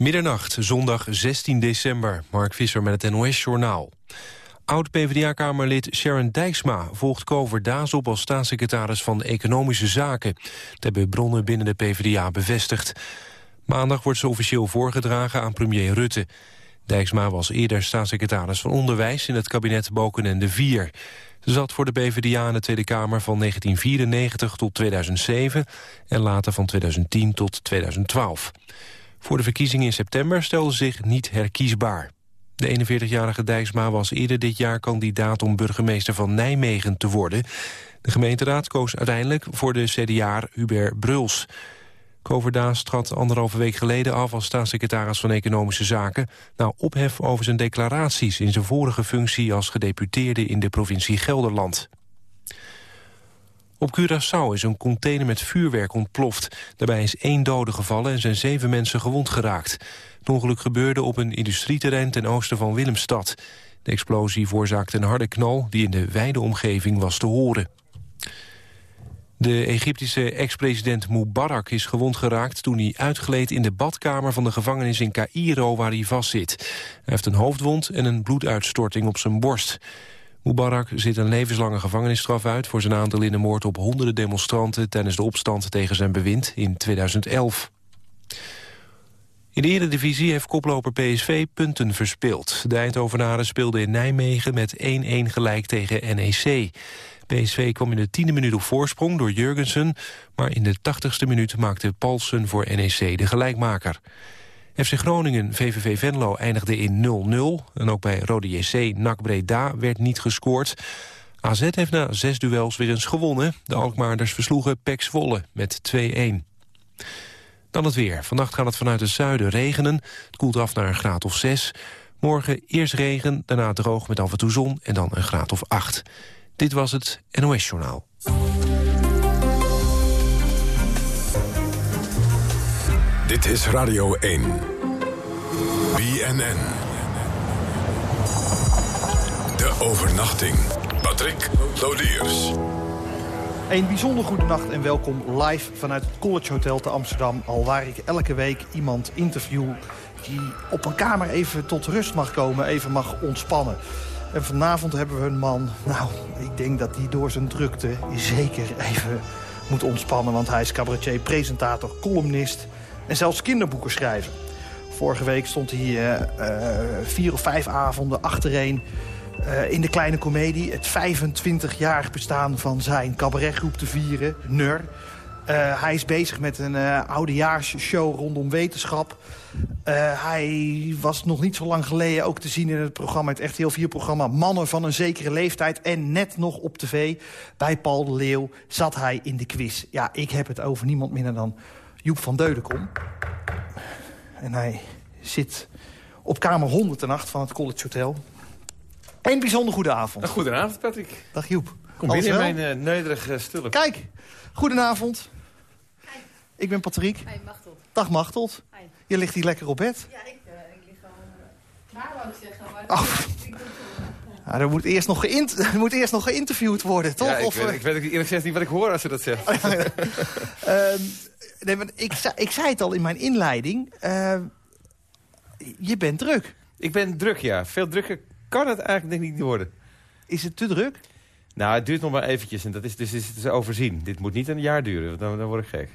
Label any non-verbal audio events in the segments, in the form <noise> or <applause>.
Middernacht, zondag 16 december. Mark Visser met het NOS-journaal. Oud-PVDA-kamerlid Sharon Dijksma volgt Kover Daas op als staatssecretaris van Economische Zaken. Dat hebben bronnen binnen de PvdA bevestigd. Maandag wordt ze officieel voorgedragen aan premier Rutte. Dijksma was eerder staatssecretaris van Onderwijs in het kabinet Balkenende 4. Ze zat voor de PvdA in de Tweede Kamer van 1994 tot 2007 en later van 2010 tot 2012. Voor de verkiezingen in september stelde zich niet herkiesbaar. De 41-jarige Dijksma was eerder dit jaar kandidaat om burgemeester van Nijmegen te worden. De gemeenteraad koos uiteindelijk voor de CDA Hubert Bruls. Koverdaas trad anderhalve week geleden af als staatssecretaris van Economische Zaken... na ophef over zijn declaraties in zijn vorige functie als gedeputeerde in de provincie Gelderland. Op Curaçao is een container met vuurwerk ontploft. Daarbij is één dode gevallen en zijn zeven mensen gewond geraakt. Het ongeluk gebeurde op een industrieterrein ten oosten van Willemstad. De explosie veroorzaakte een harde knal die in de wijde omgeving was te horen. De Egyptische ex-president Mubarak is gewond geraakt... toen hij uitgleed in de badkamer van de gevangenis in Cairo waar hij vastzit. Hij heeft een hoofdwond en een bloeduitstorting op zijn borst. Mubarak zit een levenslange gevangenisstraf uit... voor zijn aandeel in de moord op honderden demonstranten... tijdens de opstand tegen zijn bewind in 2011. In de Eredivisie heeft koploper PSV punten verspeeld. De Eindhovenaren speelden in Nijmegen met 1-1 gelijk tegen NEC. PSV kwam in de tiende minuut op voorsprong door Jurgensen... maar in de tachtigste minuut maakte Paulsen voor NEC de gelijkmaker. FC Groningen VVV Venlo eindigde in 0-0. En ook bij Rode JC NAC Breda werd niet gescoord. AZ heeft na zes duels weer eens gewonnen. De Alkmaarders versloegen Pek Zwolle met 2-1. Dan het weer. Vannacht gaat het vanuit het zuiden regenen. Het koelt af naar een graad of 6. Morgen eerst regen, daarna droog met af en toe zon en dan een graad of 8. Dit was het NOS Journaal. Dit is Radio 1. BNN. De overnachting. Patrick Lodiers. Een bijzonder goede nacht en welkom live vanuit het College Hotel te Amsterdam. Al waar ik elke week iemand interview die op een kamer even tot rust mag komen, even mag ontspannen. En vanavond hebben we een man, nou, ik denk dat hij door zijn drukte zeker even moet ontspannen. Want hij is cabaretier, presentator, columnist en zelfs kinderboeken schrijven. Vorige week stond hij uh, vier of vijf avonden achtereen uh, in de kleine komedie. Het 25-jarig bestaan van zijn cabaretgroep te vieren, NUR. Hij is bezig met een uh, oudejaarsshow rondom wetenschap. Hij was nog niet zo lang geleden ook te zien in het programma... het Echt Heel Vier programma Mannen van een zekere leeftijd. En net nog op tv, bij Paul de Leeuw, zat hij in de quiz. Ja, ik heb het over niemand minder dan Joep van Deudekom. En hij zit op kamer 108 van het College Hotel. Een bijzonder goede avond. Een goede avond, Patrick. Dag Joep. Kom binnen in mijn uh, nederige stulp. Kijk, goedenavond. Hi. Ik ben Patrick. Hi, Machteld. Dag Machteld. Hi. Je ligt hier lekker op bed. Ja, ik, uh, ik lig al klaar, wou ik zeggen. Maar oh. ik, ja, er, moet eerst nog <laughs> er moet eerst nog geïnterviewd worden, toch? Ja, ik, of, weet, ik weet eerlijk gezegd niet wat ik hoor als ze dat zegt. uh, <laughs> nee, maar ik, ik zei het al in mijn inleiding. Uh, je bent druk. Ik ben druk, ja. Veel drukker kan het eigenlijk denk ik niet worden. Is het te druk? Nou, het duurt nog maar eventjes en dat is dus is, is overzien. Dit moet niet een jaar duren, dan, dan word ik gek.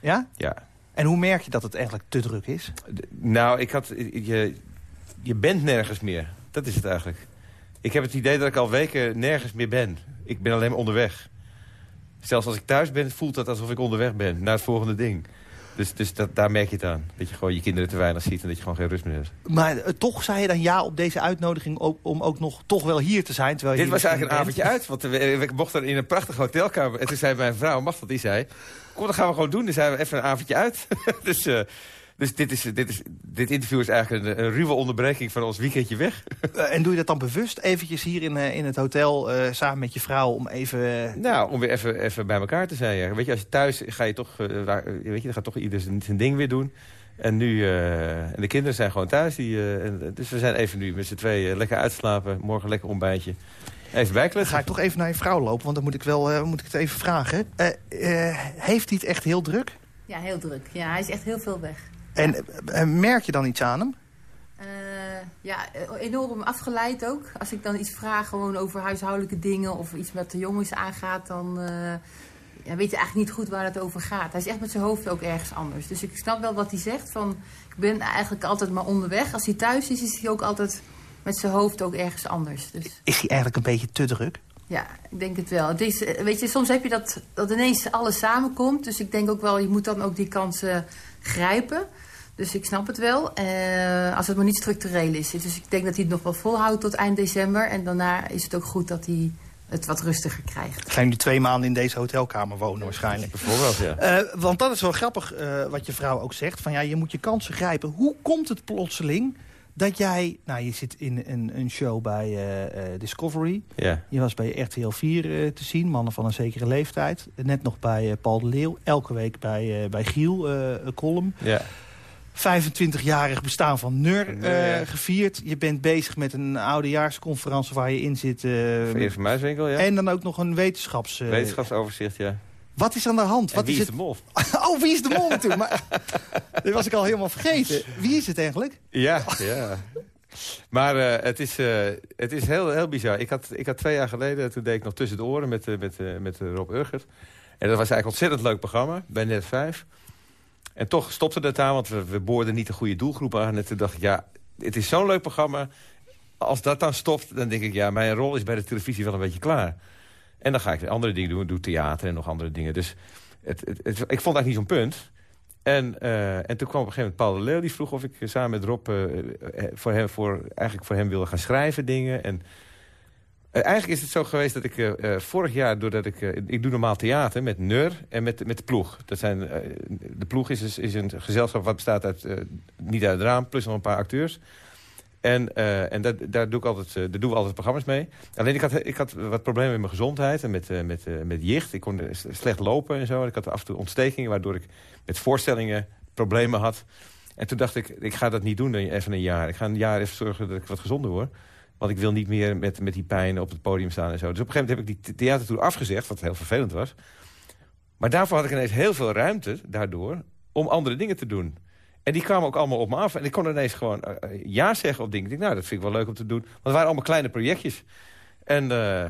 Ja? Ja. En hoe merk je dat het eigenlijk te druk is? Nou, ik had, je, je bent nergens meer. Dat is het eigenlijk. Ik heb het idee dat ik al weken nergens meer ben. Ik ben alleen maar onderweg. Zelfs als ik thuis ben, voelt dat alsof ik onderweg ben naar het volgende ding. Dus, dus dat, daar merk je het aan. Dat je gewoon je kinderen te weinig ziet en dat je gewoon geen rust meer hebt. Maar uh, toch zei je dan ja op deze uitnodiging ook, om ook nog toch wel hier te zijn? Terwijl je Dit was eigenlijk een avondje uit. Want we, we mochten in een prachtige hotelkamer. En toen zei mijn vrouw, mag dat, die zei... Kom, dat gaan we gewoon doen. Dan zijn we even een avondje uit. <laughs> dus... Uh, dus dit, is, dit, is, dit interview is eigenlijk een, een ruwe onderbreking van ons weekendje weg. Uh, <laughs> en doe je dat dan bewust eventjes hier in, uh, in het hotel uh, samen met je vrouw om even... Nou, om weer even, even bij elkaar te zijn. Ja. Weet je, als je thuis ga je toch, waar, weet je, dan gaat toch ieder zijn, ding weer doen. En nu, en de kinderen zijn gewoon thuis. Die, en, dus we zijn even nu met z'n tweeën lekker uitslapen. Morgen lekker ontbijtje. Even bijkletsen. Ga ik toch even naar je vrouw lopen, want dan moet ik, wel, moet ik het even vragen. heeft hij het echt heel druk? Ja, heel druk. Ja, hij is echt heel veel weg. En eh, merk je dan iets aan hem? Eh, ja, enorm afgeleid ook. Als ik dan iets vraag gewoon over huishoudelijke dingen of iets met de jongens aangaat, dan eh, ja, weet je eigenlijk niet goed waar het over gaat. Hij is echt met zijn hoofd ook ergens anders. Dus ik snap wel wat hij zegt van, ik ben eigenlijk altijd maar onderweg. Als hij thuis is, is hij ook altijd met zijn hoofd ook ergens anders. Dus Is hij eigenlijk een beetje te druk? ja, ik denk het wel. Het is, eh, weet je, soms heb je dat, dat ineens alles samenkomt. Dus ik denk ook wel, je moet dan ook die kansen grijpen. Dus ik snap het wel. eh, als het maar niet structureel is. Dus ik denk dat hij het nog wel volhoudt tot eind december. En daarna is het ook goed dat hij het wat rustiger krijgt. Zijn nu twee maanden in deze hotelkamer wonen waarschijnlijk. Bijvoorbeeld, ja. Eh, want dat is wel grappig eh, wat je vrouw ook zegt. Van ja, je moet je kansen grijpen. Hoe komt het plotseling dat jij... Nou, je zit in een, een show bij eh, eh, Discovery. ja. Je was bij RTL 4 eh, te zien, mannen van een zekere leeftijd. Net nog bij Paul de Leeuw. Elke week bij, bij Giel, column. ja. 25-jarig bestaan van NUR gevierd. Je bent bezig met een oudejaarsconferentie waar je in zit. Muiswinkel, ja. En dan ook nog een wetenschaps... Wetenschapsoverzicht, ja. Wat is aan de hand? En Wat wie is is het? de mol? <laughs> Oh, wie is de mol natuurlijk? Maar, <laughs> dit was ik al helemaal vergeten. Wie is het eigenlijk? Ja, ja. Maar eh, het is, eh, het is heel, heel bizar. Ik had, ik had twee jaar geleden, toen deed ik nog tussen de oren met, eh, met, met Rob Urgert. En dat was eigenlijk een ontzettend leuk programma, bij Net 5. En toch stopte dat aan, want we, we boorden niet de goede doelgroep aan. En toen dacht ik, ja, het is zo'n leuk programma. Als dat dan stopt, dan denk ik, ja, mijn rol is bij de televisie wel een beetje klaar. En dan ga ik andere dingen doen. Doe theater en nog andere dingen. Dus het, het, ik vond eigenlijk niet zo'n punt. En, eh, en toen kwam op een gegeven moment Paul de Leeuw. Die vroeg of ik eh, samen met Rob eh, voor hem, voor, eigenlijk voor hem wilde gaan schrijven dingen. En eigenlijk is het zo geweest dat ik vorig jaar... doordat ik... ik doe normaal theater met Neur en met, met de ploeg. Dat zijn, de ploeg is, is, een gezelschap wat bestaat uit... niet uit het raam, plus nog een paar acteurs. En, eh, en dat, daar, doe ik altijd, eh, daar doen we altijd programma's mee. Alleen ik had, ik had wat problemen met mijn gezondheid en met, eh, met, met jicht. Ik kon slecht lopen en zo. Ik had af en toe ontstekingen, waardoor ik met voorstellingen problemen had. En toen dacht ik, ik ga dat niet doen even een jaar. Ik ga een jaar even zorgen dat ik wat gezonder word. Want ik wil niet meer met, met die pijn op het podium staan en zo. Dus op een gegeven moment heb ik die the- theatertour afgezegd, wat heel vervelend was. Maar daarvoor had ik ineens heel veel ruimte, daardoor, om andere dingen te doen. En die kwamen ook allemaal op me af. En ik kon ineens gewoon eh, eh, ja zeggen op dingen. Ik dacht, nou, dat vind ik wel leuk om te doen. Want het waren allemaal kleine projectjes. En, eh,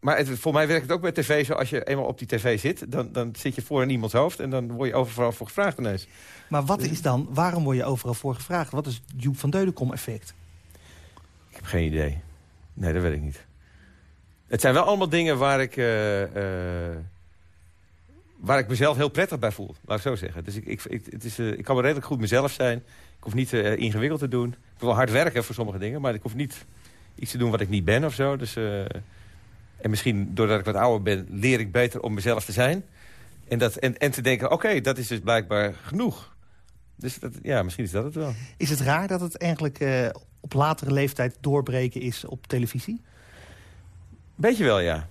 maar het, voor mij werkt het ook bij tv zo. Als je eenmaal op die tv zit, dan, dan zit je voor in iemands hoofd. En dan word je overal voor gevraagd ineens. Maar wat is dan, waarom word je overal voor gevraagd? Wat is het Joep van Deudekom effect? Ik heb geen idee. Nee, dat weet ik niet. Het zijn wel allemaal dingen waar ik... waar ik mezelf heel prettig bij voel, laat ik zo zeggen. Dus ik, ik, ik, het is, eh, ik kan wel redelijk goed mezelf zijn. Ik hoef niet eh, ingewikkeld te doen. Ik wel hard werken voor sommige dingen, maar ik hoef niet iets te doen wat ik niet ben of zo. Dus, eh, en misschien doordat ik wat ouder ben, leer ik beter om mezelf te zijn. En, dat, en, en te denken, oké, dat is dus blijkbaar genoeg. Dus dat, ja, misschien is dat het wel. Is het raar dat het eigenlijk op latere leeftijd doorbreken is op televisie? Beetje wel, ja.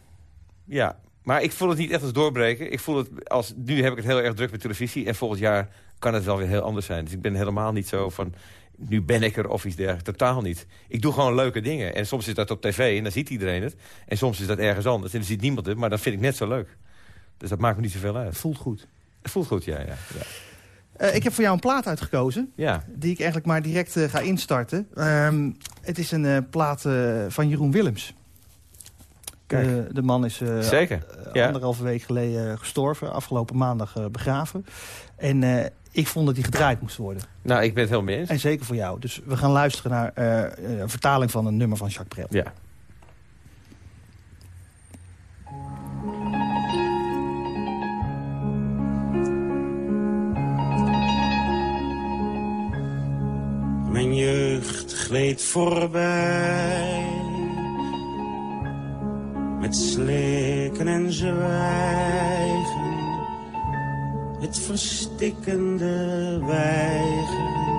Ja, maar ik voel het niet echt als doorbreken. Ik voel het als... Nu heb ik het heel erg druk met televisie. En volgend jaar kan het wel weer heel anders zijn. Dus ik ben helemaal niet zo van... Nu ben ik er of iets dergelijks. Totaal niet. Ik doe gewoon leuke dingen. En soms is dat op tv en dan ziet iedereen het. En soms is dat ergens anders. En dan ziet niemand het. Maar dan vind ik net zo leuk. Dus dat maakt me niet zoveel uit. Het voelt goed. Het voelt goed, ja. Ja, ja. Eh, ik heb voor jou een plaat uitgekozen. ja. Die ik eigenlijk maar direct eh, ga instarten. Ehm, het is een eh, plaat van Jeroen Willems. Kijk. De, de man is eh, Zeker. eh, Ja. anderhalve week geleden gestorven. Afgelopen maandag eh, begraven. En eh, ik vond dat die gedraaid moest worden. Nou, ik ben het helemaal mee eens. En zeker voor jou. Dus we gaan luisteren naar eh, een vertaling van een nummer van Jacques Brel. Ja. Mijn jeugd gleed voorbij. Met slikken en zwijgen. Het verstikkende weigeren.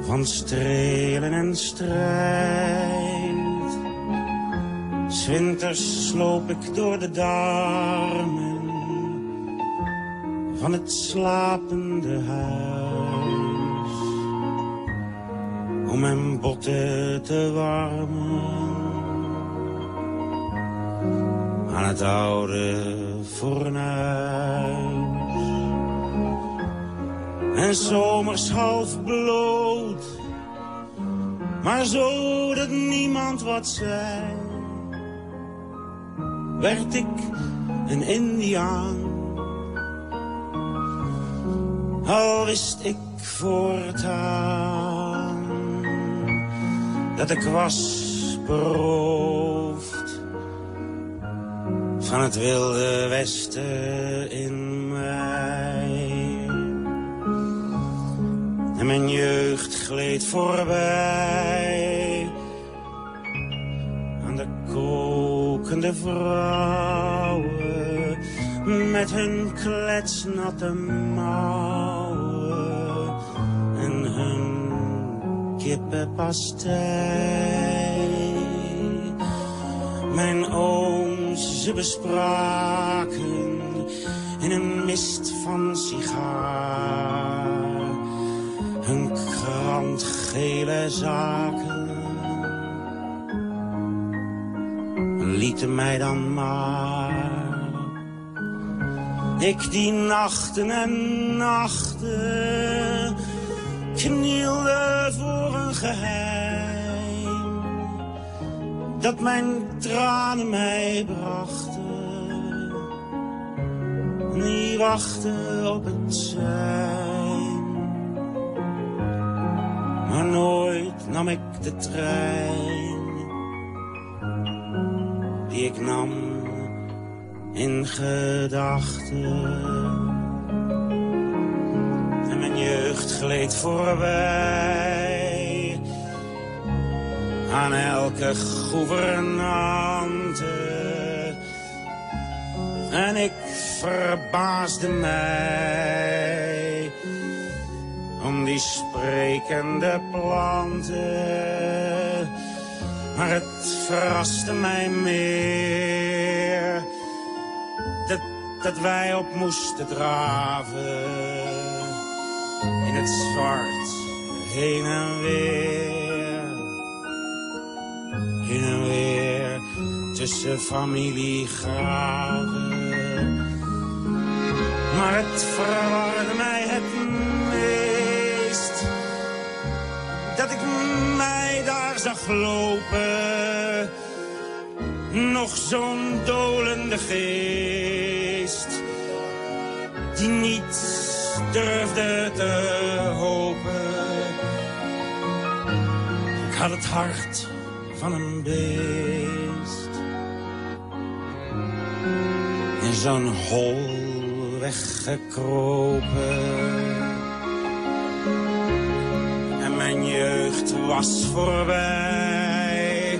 Van strelen en strijd. S winters sloop ik door de darmen van het slapende huis. Om mijn botten te warmen aan het oude fornuis. en zomers half bloot. Maar zo dat niemand wat zei, werd ik een indiaan. Al wist ik voortaan dat ik was beroofd van het wilde westen in mij. En mijn jeugd gleed voorbij aan de kokende vrouwen met hun kletsnatte mouwen en hun kippenpastei. Mijn ooms, ze bespraken in een mist van sigaar hun krantgele zaken. Lieten mij dan maar. Ik die nachten en nachten knielde voor een geheim. Dat mijn tranen mij brachten. Die wachten op het zijn. Maar nooit nam ik de trein die ik nam in gedachten. En mijn jeugd gleed voorbij aan elke gouvernante. En ik verbaasde mij om die sprekende planten. Maar het verraste mij meer dat, dat wij op moesten draven. In het zwart, heen en weer. Heen en weer tussen familiegraven. Maar het verwarde mij het meest dat ik mij daar zag lopen. Nog zo'n dolende geest die niet durfde te hopen. Ik had het hart van een beest in zo'n hol weggekropen. En mijn jeugd was voorbij,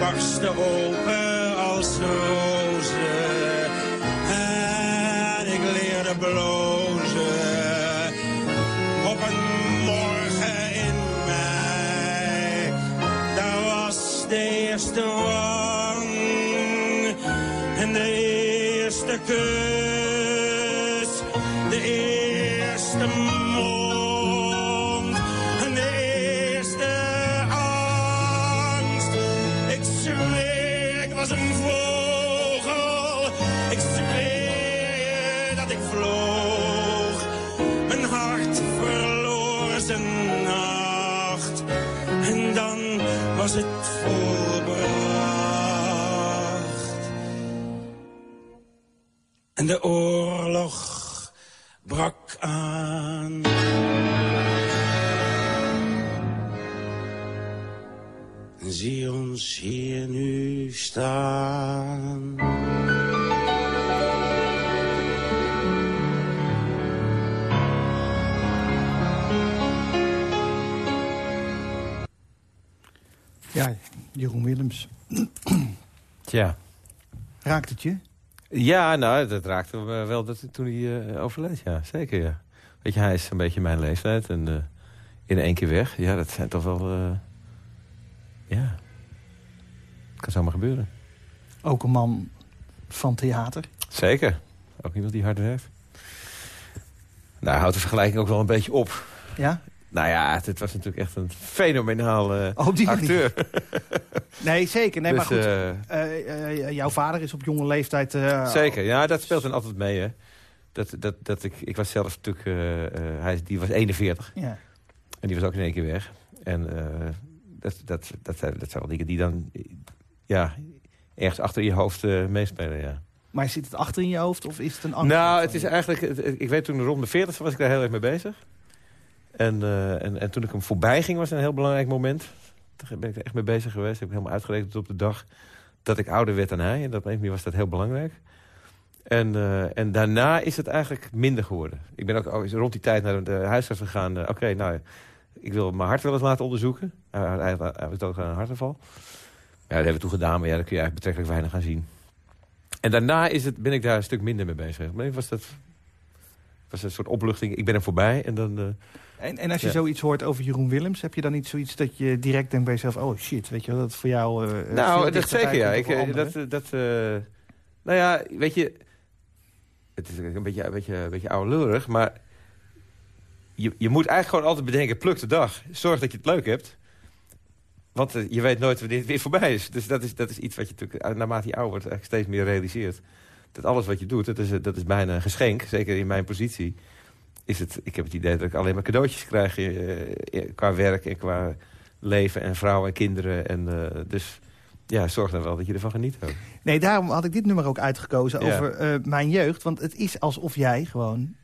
barstte open als rozen. En ik leerde blozen eerste wang en de En de oorlog brak aan. En zie ons hier nu staan. Ja, Jeroen Willems. Tja. Raakt het je? Ja, nou, dat raakte me wel dat, toen hij eh, overleed. Ja, zeker, ja. Weet je, hij is een beetje mijn leeftijd. En eh, in één keer weg. Ja, dat zijn toch wel... eh, ja. Het kan zomaar gebeuren. Ook een man van theater. Zeker. Ook iemand die hard werkt. Nou, houdt de vergelijking ook wel een beetje op. Ja? Nou ja, het was natuurlijk echt een fenomenaal eh, Oh, op die acteur. <laughs> Nee, zeker. Nee, maar Dus, goed. eh, Eh, jouw vader is op jonge leeftijd... Zeker, ja, dat speelt dan altijd mee, hè. Dat, dat, dat ik, ik was zelf natuurlijk... hij, die was 41 Ja. en die was ook in één keer weg. En dat, dat, dat, zijn, dat zijn wel dingen die dan... Ja, ergens achter je hoofd meespelen, ja. Maar zit het achter in je hoofd of is het een angst? Nou, het is eigenlijk... het- Ik weet toen rond de 40 was ik daar heel erg mee bezig. En, eh, en, en toen ik hem voorbij ging was een heel belangrijk moment. Toen ben ik er echt mee bezig geweest. Heb ik helemaal uitgerekend op de dag dat ik ouder werd dan hij. En dat op was dat heel belangrijk. En, eh, en daarna is het eigenlijk minder geworden. Ik ben ook rond die tijd naar de huisarts gegaan. eh, Oké, nou, ik wil mijn hart wel eens laten onderzoeken. Hij, hij, hij was aan een hartaanval. Ja, dat hebben we toen gedaan, maar ja, daar kun je eigenlijk betrekkelijk weinig aan zien. En daarna is het, ben ik daar een stuk minder mee bezig. Maar was dat was een soort opluchting. Ik ben er voorbij en dan... En, en als je Ja. zoiets hoort over Jeroen Willems, heb je dan niet zoiets dat je direct denkt bij jezelf, oh shit, weet je wel, dat voor jou... veel nou, dat zeker, ja. Ik, eh, dat, dat, nou ja, weet je... Het is een beetje, een beetje, een beetje oude maar... Je, je moet eigenlijk gewoon altijd bedenken, pluk de dag. Zorg dat je het leuk hebt. Want je weet nooit wanneer het weer voorbij is. Dus dat is, dat is iets wat je natuurlijk, naarmate je ouder wordt, eigenlijk steeds meer realiseert. Dat alles wat je doet, dat is, dat is bijna een geschenk. Zeker in mijn positie. Is het, ik heb het idee dat ik alleen maar cadeautjes krijg eh, eh, qua werk en qua leven en vrouwen en kinderen. En, eh, dus ja, zorg dan wel dat je ervan geniet ook. Nee, daarom had ik dit nummer ook uitgekozen Ja. over mijn jeugd. Want het is alsof jij gewoon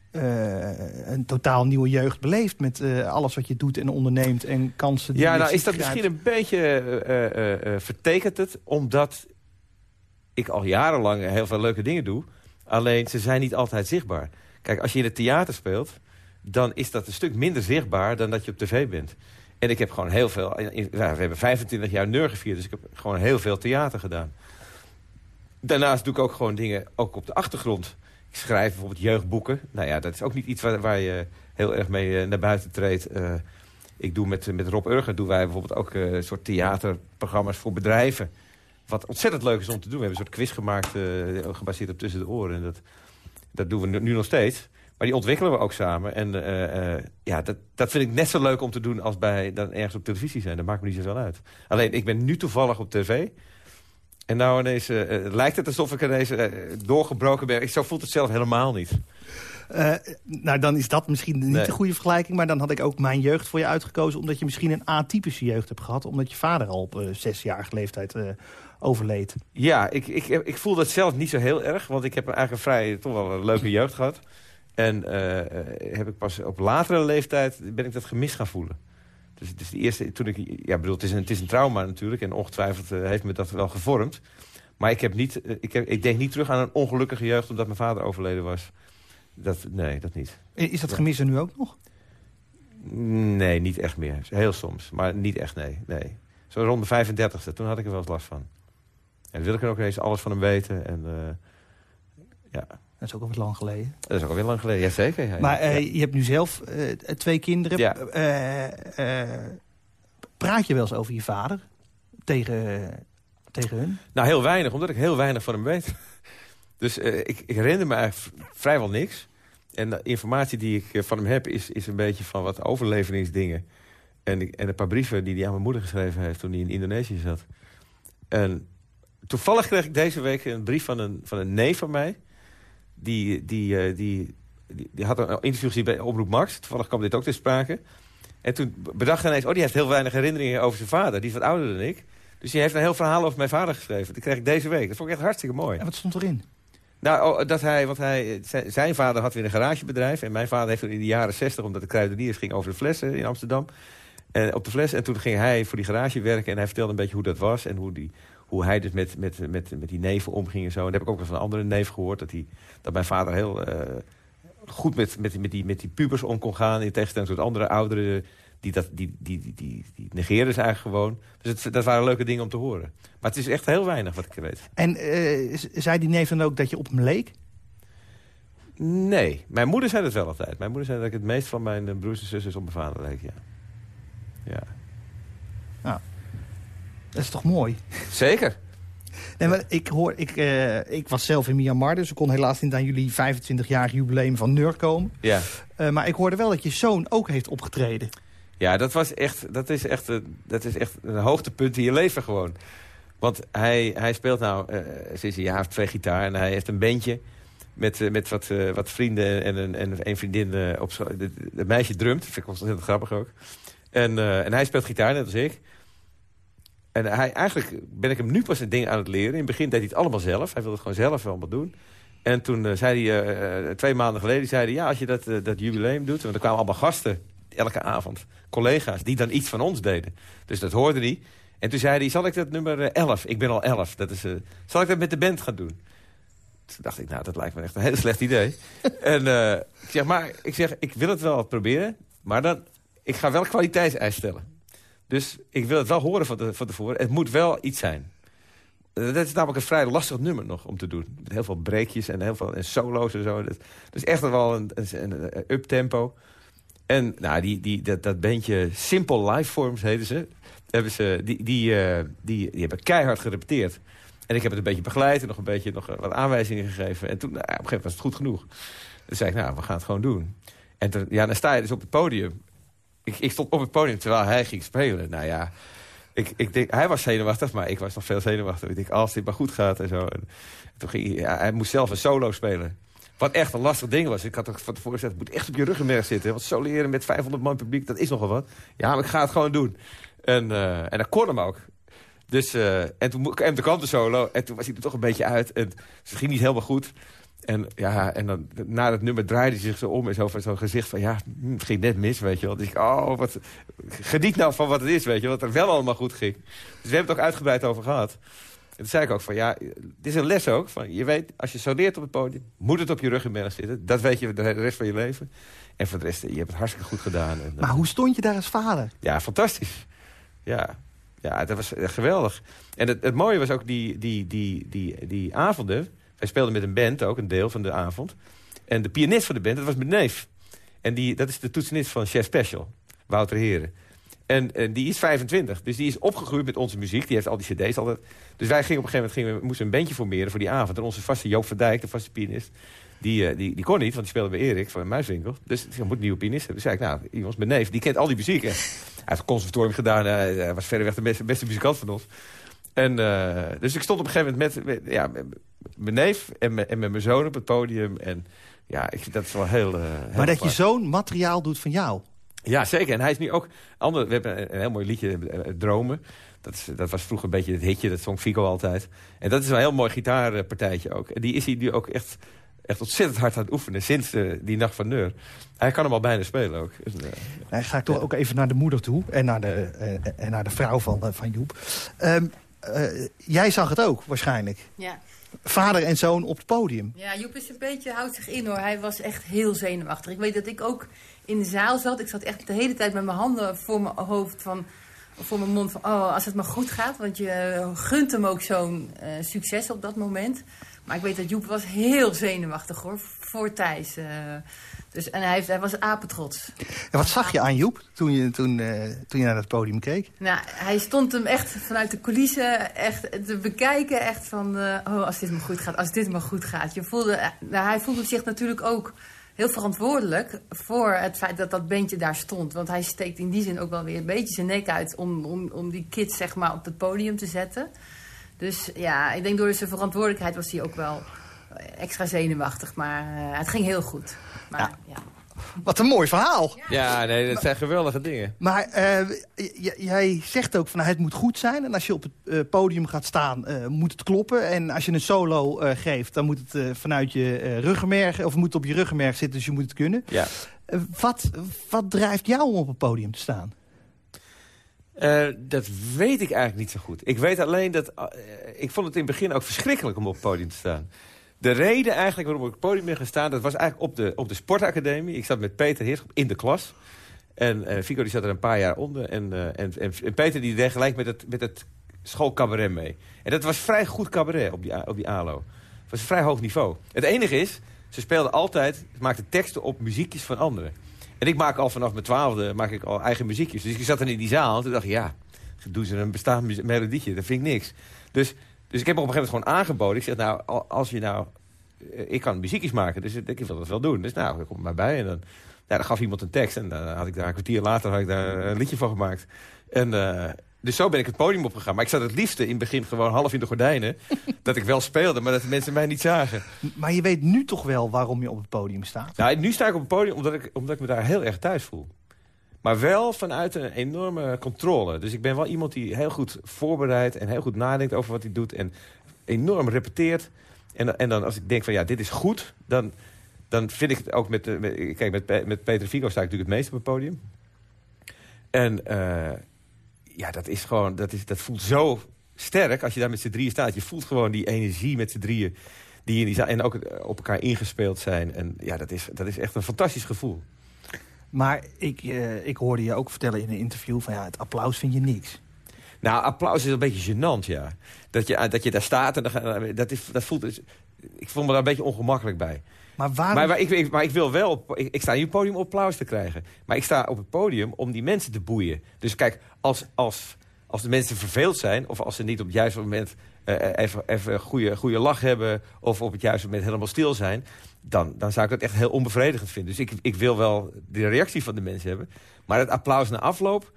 een totaal nieuwe jeugd beleeft... met alles wat je doet en onderneemt en kansen die Ja, nou is dat misschien een beetje eh, vertekent het, omdat ik al jarenlang heel veel leuke dingen doe. Alleen ze zijn niet altijd zichtbaar. Kijk, als je in het theater speelt, dan is dat een stuk minder zichtbaar dan dat je op tv bent. En ik heb gewoon heel veel... we hebben 25 jaar Neur gevierd, dus ik heb gewoon heel veel theater gedaan. Daarnaast doe ik ook gewoon dingen ook op de achtergrond. Ik schrijf bijvoorbeeld jeugdboeken. Nou ja, dat is ook niet iets waar, je heel erg mee eh, naar buiten treedt. Eh, ik doe met, met Rob Urger doen wij bijvoorbeeld ook eh, een soort theaterprogramma's voor bedrijven. Wat ontzettend leuk is om te doen. We hebben een soort quiz gemaakt, gebaseerd op tussen de oren. En dat, dat doen we nu, nog steeds. Maar die ontwikkelen we ook samen. En eh, eh, ja, dat, dat vind ik net zo leuk om te doen als bij dan ergens op televisie zijn. Dat maakt me niet zoveel uit. Alleen, ik ben nu toevallig op tv. En nou ineens eh, lijkt het alsof ik ineens doorgebroken ben. Ik, zo voelt het zelf helemaal niet. Nou, dan is dat misschien niet Nee. de goede vergelijking... maar dan had ik ook mijn jeugd voor je uitgekozen... omdat je misschien een atypische jeugd hebt gehad... omdat je vader al op zesjarige leeftijd eh, overleed. Ja, ik, ik, ik voel dat zelf niet zo heel erg. Want ik heb eigenlijk een vrij, toch wel een leuke jeugd gehad. En eh, eh, heb ik pas op latere leeftijd ben ik dat gemis gaan voelen. Dus het is de eerste, toen ik, ja, bedoel, het is een, het is een trauma natuurlijk. En ongetwijfeld eh, heeft me dat wel gevormd. Maar ik, heb niet, ik, heb, ik denk niet terug aan een ongelukkige jeugd omdat mijn vader overleden was. Dat, nee, dat niet. Is dat gemis er nu ook nog? Nee, niet echt meer. Heel soms, maar niet echt, nee. nee. Zo rond de 35e, toen had ik er wel eens last van. En wil ik er ook ineens alles van hem weten. En eh, ja, Dat is ook al wat lang geleden. dat is ook alweer lang geleden. Jazeker. Ja, Maar eh, ja. je hebt nu zelf eh, twee kinderen. Ja. Praat je wel eens over je vader? Tegen, tegen hun? Nou, heel weinig, omdat ik heel weinig van hem weet. <laughs> Dus ik, ik herinner me eigenlijk vrijwel niks. En de informatie die ik van hem heb, is, is een beetje van wat overleveringsdingen. En, ik, en een paar brieven die hij aan mijn moeder geschreven heeft toen hij in Indonesië zat. En toevallig kreeg ik deze week een brief van een, van een neef van mij. Die, die, eh, die, die, die had een interview gezien bij Omroep Max. Toevallig kwam dit ook ter sprake. En toen bedacht hij ineens, oh, die heeft heel weinig herinneringen over zijn vader. Die is wat ouder dan ik. Dus die heeft een heel verhaal over mijn vader geschreven. Dat kreeg ik deze week. Dat vond ik echt hartstikke mooi. En wat stond erin? Nou, oh, dat hij, want hij, zijn, zijn vader had weer een garagebedrijf. En mijn vader heeft toen in de jaren zestig, omdat de kruideniers ging over de flessen in Amsterdam. En op de fles. En toen ging hij voor die garage werken. En hij vertelde een beetje hoe dat was. En hoe, die, hoe hij dus met, met, met, met die neven omging en zo. En dat heb ik ook wel van een andere neef gehoord. Dat, hij, dat mijn vader heel eh, goed met, met, met, die, met die pubers om kon gaan. In tegenstelling tot andere ouderen. Die, dat, die, die, die, die, die negeerden ze eigenlijk gewoon. Dus het, dat waren leuke dingen om te horen. Maar het is echt heel weinig wat ik weet. En eh, zei die neef dan ook dat je op hem leek? Nee, mijn moeder zei dat wel altijd. Mijn moeder zei dat ik het meest van mijn eh, broers en zusters op mijn vader leek, ja. Ja. Dat is toch mooi? Zeker. Nee, maar ik, hoor, ik, eh, ik was zelf in Myanmar, dus ik kon helaas niet aan jullie 25-jarig jubileum van NUR komen. Ja. Eh, maar ik hoorde wel dat je zoon ook heeft opgetreden. Ja, dat, was echt, dat, is echt, eh, dat is echt een hoogtepunt in je leven gewoon. Want hij, hij speelt nou eh, sinds een jaar of twee gitaar en hij heeft een bandje. Met, met wat, wat vrienden en een, en een vriendin op. Het meisje drumt, vind ik ontzettend grappig ook. En, en hij speelt gitaar, net als ik. En hij, eigenlijk ben ik hem nu pas een ding aan het leren. In het begin deed hij het allemaal zelf. Hij wilde het gewoon zelf allemaal doen. En toen eh, zei hij, eh, eh, twee maanden geleden, zei hij... ja, als je dat, dat jubileum doet... want er kwamen allemaal gasten elke avond. Collega's die dan iets van ons deden. Dus dat hoorde hij. En toen zei hij, zal ik dat nummer eh, 11, ik ben al 11... Dat is, zal ik dat met de band gaan doen? Toen dacht ik, nou, dat lijkt me echt een heel slecht idee. <laughs> en ik zeg, maar ik, zeg, ik wil het wel proberen... maar dan, ik ga wel kwaliteitseis stellen. Dus ik wil het wel horen van, de, van tevoren. Het moet wel iets zijn. Eh, dat is namelijk een vrij lastig nummer nog om te doen. Met heel veel breekjes en heel veel en solo's en zo. Dat, is echt wel een, een, een up-tempo. En nou, die, die, dat, dat bandje Simple Lifeforms heten ze. Hebben ze die, die, eh, die, die hebben keihard gerepeteerd. En ik heb het een beetje begeleid en nog een beetje nog wat aanwijzingen gegeven. En toen, nou, op een gegeven moment was het goed genoeg. Toen zei ik, nou, we gaan het gewoon doen. En ja, dan sta je dus op het podium. Ik, stond op het podium terwijl hij ging spelen. Nou ja, ik, ik denk, hij was zenuwachtig, maar ik was nog veel zenuwachtig. Ik denk, als dit maar goed gaat en zo. En toen ging hij, hij moest zelf een solo spelen. Wat echt een lastig ding was. Ik had ook van tevoren gezegd, moet echt op je ruggenmerg zitten. Want soleren met 500 man publiek, dat is nogal wat. Ja, maar ik ga het gewoon doen. En, uh, en dat kon hem ook. Dus, uh, en toen kwam de solo. En toen was hij er toch een beetje uit. En het ging niet helemaal goed. En, ja, en dan na het nummer draaide hij zich zo om en zo van zo'n gezicht van... ja, het ging net mis, weet je wel. Dus ik, oh, wat, geniet nou van wat het is, weet je Wat er wel allemaal goed ging. Dus we hebben het ook uitgebreid over gehad. En toen zei ik ook van, ja, dit is een les ook. Van, je weet, als je soleert op het podium, moet het op je ruggenmerg zitten. Dat weet je de rest van je leven. En voor de rest, je hebt het hartstikke goed gedaan. En, maar hoe stond je daar als vader? Ja, fantastisch. Ja, ja dat was geweldig. En het, het mooie was ook die, die, die, die, die avonden... Wij speelden met een band ook, een deel van de avond. En de pianist van de band, dat was mijn neef. En die, dat is de toetsenist van Chef Special, Wouter Heren. En, en, die is 25, dus die is opgegroeid met onze muziek. Die heeft al die cd's altijd. Dus wij gingen op een gegeven moment gingen, we moesten een bandje formeren voor die avond. En onze vaste Joop van Dijk, de vaste pianist, die, uh, die, die kon niet, want die speelde bij Erik van Muiswinkel. Dus ik moet een nieuwe pianist hebben. Dus zei ik, nou, iemand mijn neef, die kent al die muziek. Hè. Hij heeft conservatorium gedaan, uh, hij was verreweg de beste muzikant van ons. En, uh, dus ik stond op een gegeven moment met, met ja, mijn neef en, me, en met mijn zoon op het podium. En ja, ik, dat is wel heel... Uh, heel maar dat je zo'n materiaal doet van jou? Ja, zeker. En hij is nu ook... Ander, we hebben een, een heel mooi liedje, Dromen. Dat, is, dat was vroeger een beetje het hitje, dat zong Fico altijd. En dat is een heel mooi gitaarpartijtje ook. En die is hij nu ook echt, echt ontzettend hard aan het oefenen... sinds uh, die Nacht van Neur. Hij kan hem al bijna spelen ook. Dus, uh, Dan ga ik toch ook even naar de moeder toe. En naar de, en naar de vrouw van, van Joep. Um, uh, jij zag het ook, waarschijnlijk. Ja. Vader en zoon op het podium. Ja, Joep is een beetje, houdt zich in hoor. Hij was echt heel zenuwachtig. Ik weet dat ik ook in de zaal zat. Ik zat echt de hele tijd met mijn handen voor mijn hoofd van... Voor mijn mond van, oh, als het maar goed gaat. Want je gunt hem ook zo'n uh, succes op dat moment. Maar ik weet dat Joep was heel zenuwachtig hoor, voor Thijs. Uh, dus, en hij, heeft, hij was apetrots. En wat zag je aan Joep toen je, toen, uh, toen je naar het podium keek? Nou, hij stond hem echt vanuit de coulissen echt te bekijken. Echt van, uh, oh, als dit maar goed gaat, als dit maar goed gaat. Je voelde, nou, hij voelde zich natuurlijk ook heel verantwoordelijk voor het feit dat dat beentje daar stond. Want hij steekt in die zin ook wel weer een beetje zijn nek uit om, om, om die kids zeg maar, op het podium te zetten. Dus ja, ik denk door zijn verantwoordelijkheid was hij ook wel extra zenuwachtig. Maar uh, het ging heel goed. Maar, ja. ja. Wat een mooi verhaal. Ja, nee, dat zijn geweldige dingen. Maar uh, jij zegt ook van nou, het moet goed zijn. En als je op het uh, podium gaat staan, uh, moet het kloppen. En als je een solo geeft, dan moet het vanuit je ruggenmerg... of moet op je ruggenmerg zitten, dus je moet het kunnen. Ja. wat, wat drijft jou om op het podium te staan? Uh, dat weet ik eigenlijk niet zo goed. Ik weet alleen dat... Uh, ik vond het in het begin ook verschrikkelijk om op het podium te staan. De reden eigenlijk waarom ik op het podium ben gestaan... dat was eigenlijk op de, op de sportacademie. Ik zat met Peter Heerschop in de klas. En uh, Fico die zat er een paar jaar onder. En, en, en, en, Peter die deed gelijk met het, met het schoolcabaret mee. En dat was vrij goed cabaret op die, op die ALO. Het was vrij hoog niveau. Het enige is, ze speelden altijd... ze maakten teksten op muziekjes van anderen. En ik maak al vanaf mijn twaalfde maak ik al eigen muziekjes. Dus ik zat dan in die zaal en toen dacht ik, ja, doen ze een bestaand melodietje. Dat vind ik niks. Dus, dus ik heb op een gegeven moment gewoon aangeboden. Ik zeg, nou, als je nou... Ik kan muziekjes maken, dus ik wil dat wel doen. Dus nou, kom maar bij. En dan, ja, dan gaf iemand een tekst. En dan had ik daar een kwartier later had ik daar een liedje van gemaakt. En, uh, dus zo ben ik het podium opgegaan. Maar ik zat het liefste in het begin gewoon half in de gordijnen. <laughs> dat ik wel speelde, maar dat de mensen mij niet zagen. Maar je weet nu toch wel waarom je op het podium staat? Nou, nu sta ik op het podium omdat ik, omdat ik me daar heel erg thuis voel. Maar wel vanuit een enorme controle. Dus ik ben wel iemand die heel goed voorbereidt... en heel goed nadenkt over wat hij doet. En enorm repeteert. En, en dan als ik denk van ja, dit is goed... dan, dan vind ik het ook met... met kijk, met, met Peter Figo sta ik natuurlijk het meest op het podium. En eh, ja, dat is gewoon... Dat, is, dat voelt zo sterk als je daar met z'n drieën staat. Je voelt gewoon die energie met z'n drieën. Die die en ook eh, op elkaar ingespeeld zijn. En ja, dat is, dat is echt een fantastisch gevoel. Maar ik, eh, ik hoorde je ook vertellen in een interview van ja, het applaus vind je niks. Nou, applaus is een beetje gênant, ja. Dat je, dat je daar staat en dan, dat, is, dat voelt... Ik voel me daar een beetje ongemakkelijk bij. Maar waarom... Maar, maar, ik, ik- maar ik wil wel... Op, ik, ik sta niet op het podium om applaus te krijgen. Maar ik sta op het podium om die mensen te boeien. Dus kijk, als, als, als de mensen verveeld zijn... of als ze niet op het juiste moment eh, even, even een goede, goede lach hebben... of op het juiste moment helemaal stil zijn... dan, dan zou ik dat echt heel onbevredigend vinden. Dus ik, ik wil wel de reactie van de mensen hebben. Maar het applaus na afloop...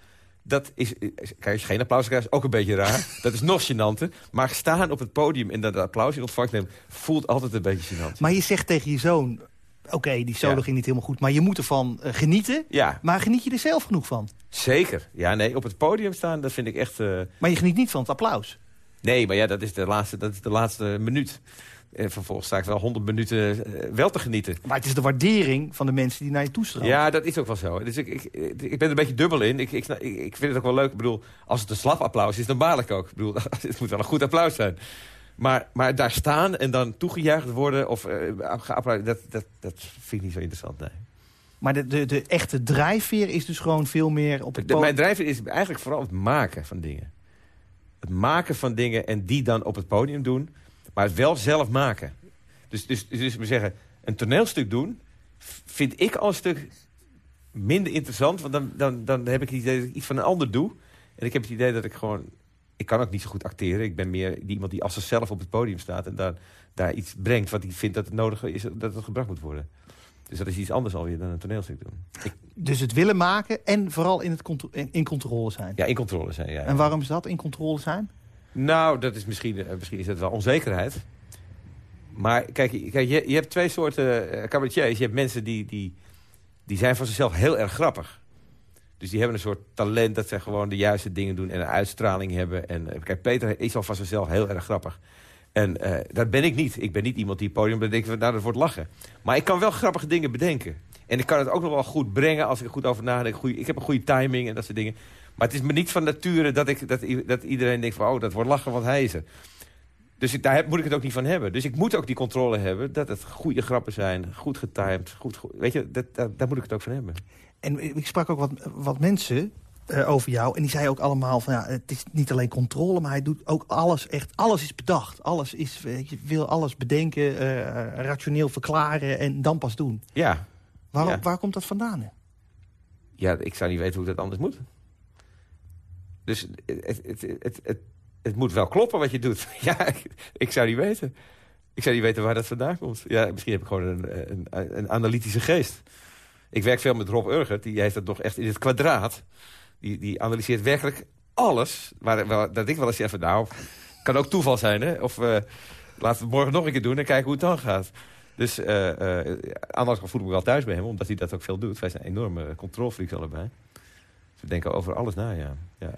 Dat is, kijk, als je geen applaus krijgt, is ook een beetje raar. <laughs> Dat is nog gênanter. Maar staan op het podium en dat applaus in ontvangst nemen... voelt altijd een beetje gênant. Maar je zegt tegen je zoon... Oké, die solo Ja. ging niet helemaal goed, maar je moet ervan eh, genieten. Ja, Maar geniet je er zelf genoeg van? zeker. Ja, nee, op het podium staan, dat vind ik echt... eh, Maar je geniet niet van het applaus. Nee, maar ja, dat is de laatste, dat is de laatste minuut. En vervolgens sta ik wel honderd minuten eh, wel te genieten. Maar het is de waardering van de mensen die naar je toestromen. Ja, dat is ook wel zo. Dus ik, ik, ik ben er een beetje dubbel in. Ik, ik, ik, vind het ook wel leuk. Ik bedoel, als het een slap applaus is, dan baal ik ook. Ik bedoel, <laughs> het moet wel een goed applaus zijn. Maar, maar daar staan en dan toegejuicht worden of geapplaudisseerd, dat, dat, dat vind ik niet zo interessant, nee. Maar de, de, de echte drijfveer is dus gewoon veel meer op het podium. mijn drijfveer is eigenlijk vooral het maken van dingen. Het maken van dingen en die dan op het podium doen. Maar het wel zelf maken. Dus, dus, dus we zeggen, een toneelstuk doen... vind ik al een stuk minder interessant. Want dan, dan, dan heb ik het idee dat ik iets van een ander doe. En ik heb het idee dat ik gewoon... Ik kan ook niet zo goed acteren. Ik ben meer die, iemand die als zichzelf op het podium staat... en daar, daar iets brengt wat hij vindt dat het nodig is... dat het gebracht moet worden. Dus dat is iets anders alweer dan een toneelstuk doen. Ik, Dus het willen maken en vooral in, het contro- in, in controle zijn. ja, in controle zijn. Ja, En waarom is dat, in controle zijn? Nou, dat is misschien, eh, misschien is dat wel onzekerheid. Maar kijk, kijk je, je hebt twee soorten eh, cabaretiers. Je hebt mensen die, die, die zijn van zichzelf heel erg grappig. Dus die hebben een soort talent dat ze gewoon de juiste dingen doen... en een uitstraling hebben. En eh, kijk, Peter is al van zichzelf heel erg grappig. En eh, dat ben ik niet. Ik ben niet iemand die het podium bedenkt van, nou, dat wordt lachen. Maar ik kan wel grappige dingen bedenken. En ik kan het ook nog wel goed brengen als ik er goed over nadenk. Goeie, ik heb een goede timing en dat soort dingen. Maar het is me niet van nature dat, ik, dat, dat iedereen denkt van... oh, dat wordt lachen, want hij is er. Dus ik, daar heb- moet ik het ook niet van hebben. Dus ik moet ook die controle hebben dat het goede grappen zijn. Goed getimed. Goed, goed- weet je, dat, daar, daar moet ik het ook van hebben. En ik sprak ook wat, wat mensen eh, over jou. En die zeiden ook allemaal van ja, het is niet alleen controle, maar hij doet ook alles echt. Alles is bedacht. Alles is, eh, je wil alles bedenken, eh, rationeel verklaren en dan pas doen. Ja. Waarom, Ja. Waar komt dat vandaan? hè? ja, ik zou niet weten hoe dat anders moet. Dus het, het, het, het, moet wel kloppen wat je doet. <laughs> Ja, ik, zou niet weten. Ik zou niet weten waar dat vandaan komt. Ja, misschien heb ik gewoon een, een, een analytische geest. Ik werk veel met Rob Urgert. Die heeft dat nog echt in het kwadraat. Die, die analyseert werkelijk alles. Waar, dat ik wel eens zeg van nou, kan ook toeval zijn. Hè? Of eh, laten we het morgen nog een keer doen en kijken hoe het dan gaat. Dus uh, uh, anders voel ik me wel thuis bij hem, omdat hij dat ook veel doet. Wij zijn enorme controlfreaks allebei. Ze denken over alles na, ja. ja.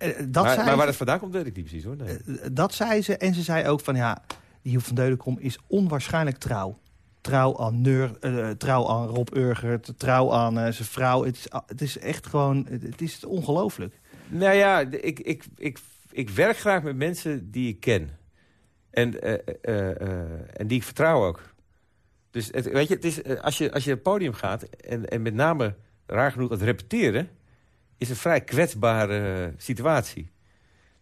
Eh, dat maar, zei maar waar dat vandaan komt, weet ik niet precies hoor. Nee. Eh, dat zei ze. En ze zei ook van ja, die Joep van Deudekom is onwaarschijnlijk trouw. Trouw aan Neur, eh, trouw aan Rob Urgert, trouw aan eh, zijn vrouw. Het is, het is echt gewoon, het, het is ongelooflijk. Nou ja, ik, ik, ik, ik werk graag met mensen die ik ken. En, eh, eh, eh, en die ik vertrouw ook. Dus het, weet je, het is, eh, als, je, als je op het podium gaat en, en met name raar genoeg het repeteren... is een vrij kwetsbare situatie.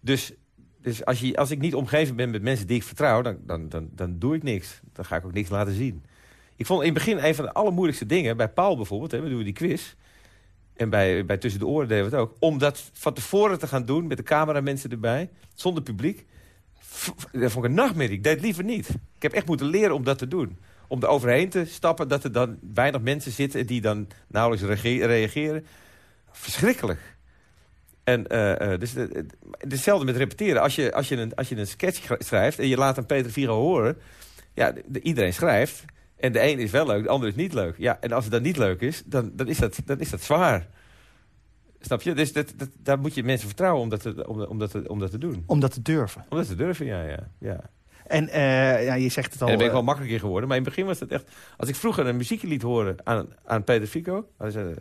Dus, dus als, je, als ik niet omgeven ben met mensen die ik vertrouw... Dan, dan, dan, dan doe ik niks. Dan ga ik ook niks laten zien. Ik vond in het begin een van de allermoeilijkste dingen... bij Paul bijvoorbeeld, hè, we doen die quiz... En bij, bij Tussen de Oren deden het ook. Om dat van tevoren te gaan doen met de cameramensen erbij. Zonder publiek. Dat vond ik een nachtmerrie. Ik deed liever niet. Ik heb echt moeten leren om dat te doen. Om er overheen te stappen dat er dan weinig mensen zitten... die dan nauwelijks reage- reageren. Verschrikkelijk. En uh, dus uh, hetzelfde met repeteren. Als je, als, je een, als je een sketch schrijft en je laat een Peter Viro horen... Ja, de, iedereen schrijft. En de een is wel leuk, de ander is niet leuk. Ja, en als het dan niet leuk is, dan, dan, is, dat, dan is dat zwaar. Snap je? Dus dat, dat, daar moet je mensen vertrouwen om dat, te, om, om, dat te, om dat te doen. Om dat te durven. Om dat te durven, ja. ja, ja. En uh, ja, je zegt het al... En dan ben ik wel makkelijker geworden. Maar in het begin was het echt... Als ik vroeger een muziekje liet horen aan, aan Peter Fico... Dan zei,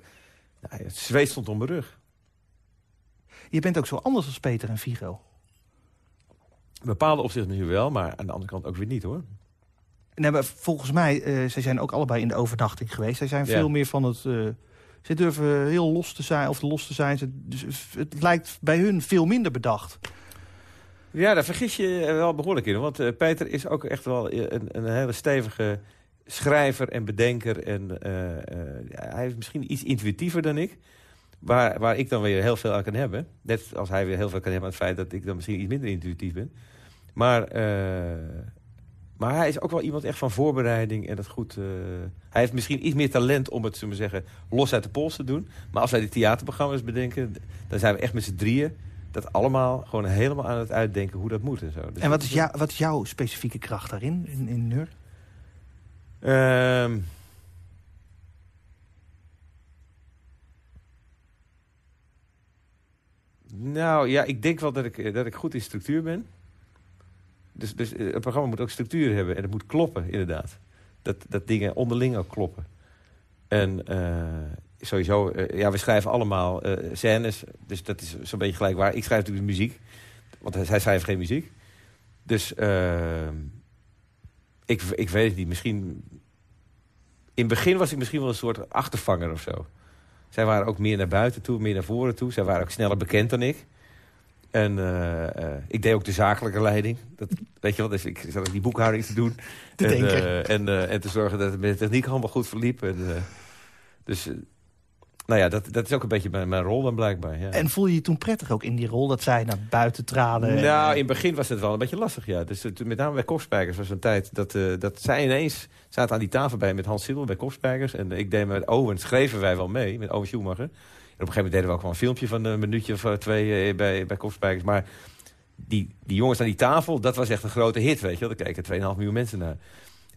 nou, het zweet stond om mijn rug. Je bent ook zo anders als Peter en Figo. Bepaalde opzichten nu wel, maar aan de andere kant ook weer niet, hoor. Nee, maar volgens mij, uh, zij zijn ook allebei in de overnachting geweest. Zij zijn veel meer van het... Uh, ze durven heel los te zijn, of los te zijn. Ze, dus het lijkt bij hun veel minder bedacht. Ja, daar vergis je wel behoorlijk in. Want uh, Peter is ook echt wel een, een hele stevige schrijver en bedenker. En hij is misschien iets intuïtiever dan ik. Waar, waar ik dan weer heel veel aan kan hebben. Net als hij weer heel veel kan hebben aan het feit dat ik dan misschien iets minder intuïtief ben. Maar, uh, maar hij is ook wel iemand echt van voorbereiding en dat goed... Hij heeft misschien iets meer talent om het, zullen we zeggen, los uit de pols te doen. Maar als wij die theaterprogramma's bedenken, dan zijn we echt met z'n drieën dat allemaal gewoon helemaal aan het uitdenken hoe dat moet en zo. Dus en wat is, jou, wat is jouw specifieke kracht daarin, in, in NUR? Um, Nou ja, ik denk wel dat ik, dat ik goed in structuur ben. Dus, dus eh, het programma moet ook structuur hebben. En het moet kloppen, inderdaad. Dat, dat dingen onderling ook kloppen. En uh, sowieso, ja, we schrijven allemaal scènes. Dus dat is zo'n beetje gelijk waar. Ik schrijf natuurlijk muziek. Want hij schrijft geen muziek. Dus ik, ik weet het niet. Misschien... In het begin was ik misschien wel een soort achtervanger of zo. Zij waren ook meer naar buiten toe, meer naar voren toe. Zij waren ook sneller bekend dan ik. En uh, uh, ik deed ook de zakelijke leiding. Dat, weet je wat, dus ik zat die boekhouding te doen. Te en, uh, en, en, te zorgen dat het met de techniek allemaal goed verliep. En, dus nou ja, dat, dat is ook een beetje mijn, mijn rol dan blijkbaar. Ja. En voel je je toen prettig ook in die rol dat zij naar buiten traden? Nou, in het begin was het wel een beetje lastig, ja. Dus met name bij Kopspijkers was een tijd dat, dat zij ineens zaten aan die tafel bij met Hans Sibbel bij Kopspijkers. En ik deed met Owen, schreven wij wel mee, met Owen Schumacher. En op een gegeven moment deden we ook gewoon een filmpje van een minuutje of twee bij, bij Kopspijkers. Maar die, die jongens aan die tafel, dat was echt een grote hit, weet je wel. Daar keken 2,5 miljoen mensen naar.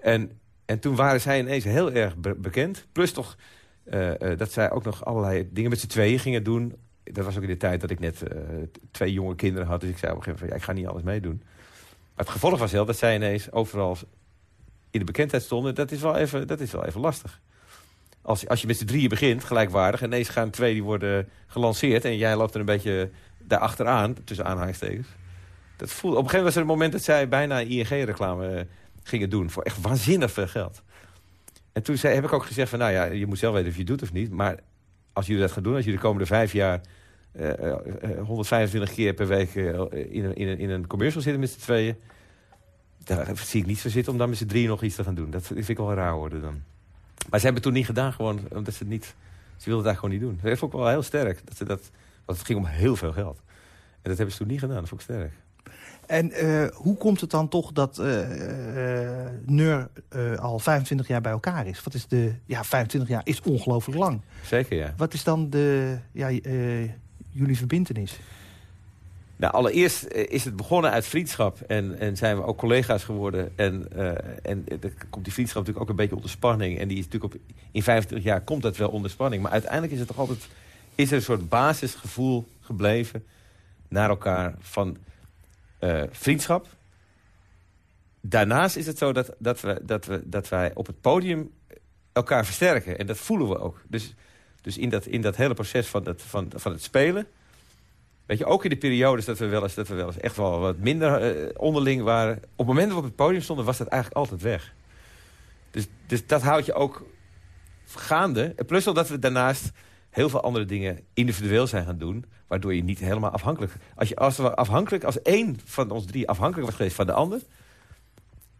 En, en toen waren zij ineens heel erg bekend. Plus toch dat zij ook nog allerlei dingen met z'n tweeën gingen doen. Dat was ook in de tijd dat ik net uh, twee jonge kinderen had. Dus ik zei op een gegeven moment, ja, ik ga niet alles meedoen. Maar het gevolg was wel dat zij ineens overal in de bekendheid stonden. Dat is wel even, dat is wel even lastig. Als, als je met z'n drieën begint, gelijkwaardig... en ineens gaan twee die worden gelanceerd... en jij loopt er een beetje daarachteraan, tussen aanhalingstekens. Dat voelde, op een gegeven moment was er een moment dat zij bijna ING-reclame gingen doen... voor echt waanzinnig veel geld. En toen zei, heb ik ook gezegd van, nou ja, je moet zelf weten of je doet of niet. Maar als jullie dat gaan doen, als jullie de komende vijf jaar... Uh, uh, 125 keer per week in, een, in, in een commercial zitten met z'n tweeën... daar zie ik niet zo zitten om dan met z'n drieën nog iets te gaan doen. Dat vind ik wel raar worden dan. Maar ze hebben het toen niet gedaan, gewoon omdat ze het niet... Ze wilden daar gewoon niet doen. Dat vond ik wel heel sterk. Dat ze dat, want het ging om heel veel geld. En dat hebben ze toen niet gedaan. Dat vond ik sterk. En uh, hoe komt het dan toch dat uh, uh, Neur al 25 jaar bij elkaar is? Wat is de, ja, 25 jaar is ongelooflijk lang. Zeker, ja. Wat is dan de, ja, jullie verbindenis? Nou, allereerst is het begonnen uit vriendschap. En, en zijn we ook collega's geworden. En, en dan komt die vriendschap natuurlijk ook een beetje onder spanning. En die is natuurlijk op, in 25 jaar komt dat wel onder spanning. Maar uiteindelijk is het toch altijd is er een soort basisgevoel gebleven naar elkaar van uh, vriendschap. Daarnaast is het zo dat, dat, we, dat, we, dat wij op het podium elkaar versterken. En dat voelen we ook. Dus, dus in, dat, in dat hele proces van het, van, van het spelen... Weet je, ook in de periodes dat we wel eens, dat we wel eens echt wel wat minder uh, onderling waren... op het moment dat we op het podium stonden, was dat eigenlijk altijd weg. Dus, dus dat houdt je ook gaande. En plus al dat we daarnaast heel veel andere dingen individueel zijn gaan doen... waardoor je niet helemaal afhankelijk... Als, je, als, we afhankelijk, als één van ons drie afhankelijk was geweest van de ander...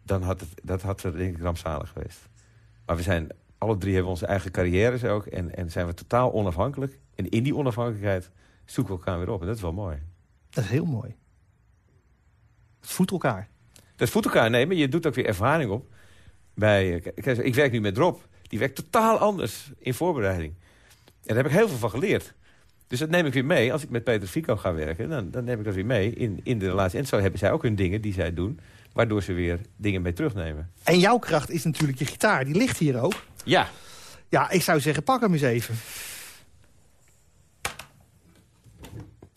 dan had het, dat had denk ik rampzalig geweest. Maar we zijn, alle drie hebben onze eigen carrières ook... en, en zijn we totaal onafhankelijk. En in die onafhankelijkheid zoeken we elkaar weer op. En dat is wel mooi. Dat is heel mooi. Het voedt elkaar. Dat voedt elkaar, nee, maar je doet ook weer ervaring op. Bij, eh, ik werk nu met Rob. Die werkt totaal anders in voorbereiding. En daar heb ik heel veel van geleerd. Dus dat neem ik weer mee. Als ik met Peter Fico ga werken, dan, dan neem ik dat weer mee in, in de relatie. En zo hebben zij ook hun dingen die zij doen... waardoor ze weer dingen mee terugnemen. En jouw kracht is natuurlijk je gitaar. Die ligt hier ook. Ja, Ja, ik zou zeggen, pak hem eens even.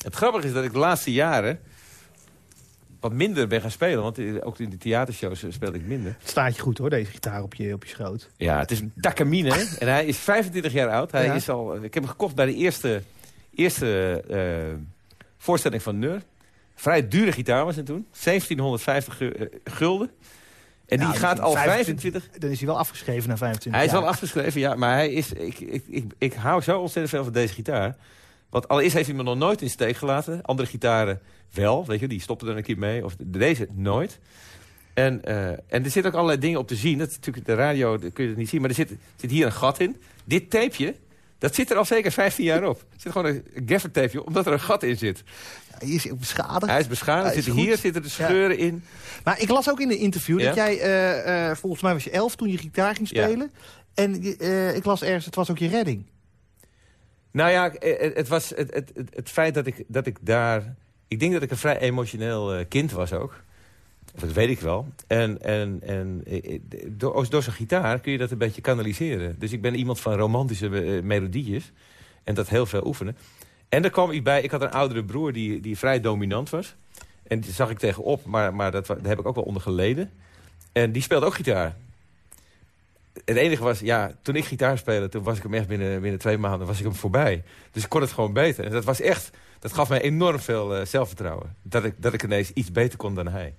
het grappige is dat ik de laatste jaren... wat minder ben gaan spelen. Want eh, ook in de theatershows eh, speelde ik minder. Het staat je goed hoor, deze gitaar op je, op je schoot. Ja, het is een Takamine. en hij is 25 jaar oud. Hij Ja. is al, ik heb hem gekocht bij de eerste, eerste eh, voorstelling van Neur. Vrij dure gitaar was het toen. 1750 gu- eh, gulden. En die Nou, gaat al 25 25... Dan is hij wel afgeschreven na 25 Hij is jaar. wel afgeschreven, ja. Maar hij is, ik, ik, ik, ik hou zo ontzettend veel van deze gitaar. Want allereerst heeft hij me nog nooit in steek gelaten. Andere gitaren wel, weet je, die stoppen er een keer mee. Of deze nooit. En, eh, en er zitten ook allerlei dingen op te zien. Dat is natuurlijk de radio, dat kun je het niet zien. Maar er zit, zit hier een gat in. Dit tapeje, dat zit er al zeker 15 jaar op. Er zit gewoon een gaffer tapeje omdat er een gat in zit. Hij is beschadigd. Hij is beschadigd. Hij is Zitten hier zitten de scheuren in. Maar ik las ook in de interview Ja? dat jij, eh, eh, volgens mij was je elf toen je gitaar ging spelen. En ik las ergens, het was ook je redding. Nou ja, het, het was het, het, het, feit dat ik, dat ik daar... Ik denk dat ik een vrij emotioneel eh, kind was ook. Of dat weet ik wel. En, en, en eh, eh, door, door zo'n gitaar kun je dat een beetje kanaliseren. Dus ik ben iemand van romantische eh, melodietjes. En dat heel veel oefenen. En daar kwam ik bij, ik had een oudere broer die, die vrij dominant was. En die zag ik tegenop, maar, maar dat, daar heb ik ook wel onder geleden. En die speelde ook gitaar. Het enige was, ja, toen ik gitaar speelde, toen was ik hem echt binnen, binnen twee maanden was ik hem voorbij. Dus ik kon het gewoon beter. En dat was echt, dat gaf mij enorm veel eh, zelfvertrouwen. Dat ik, dat ik ineens iets beter kon dan hij.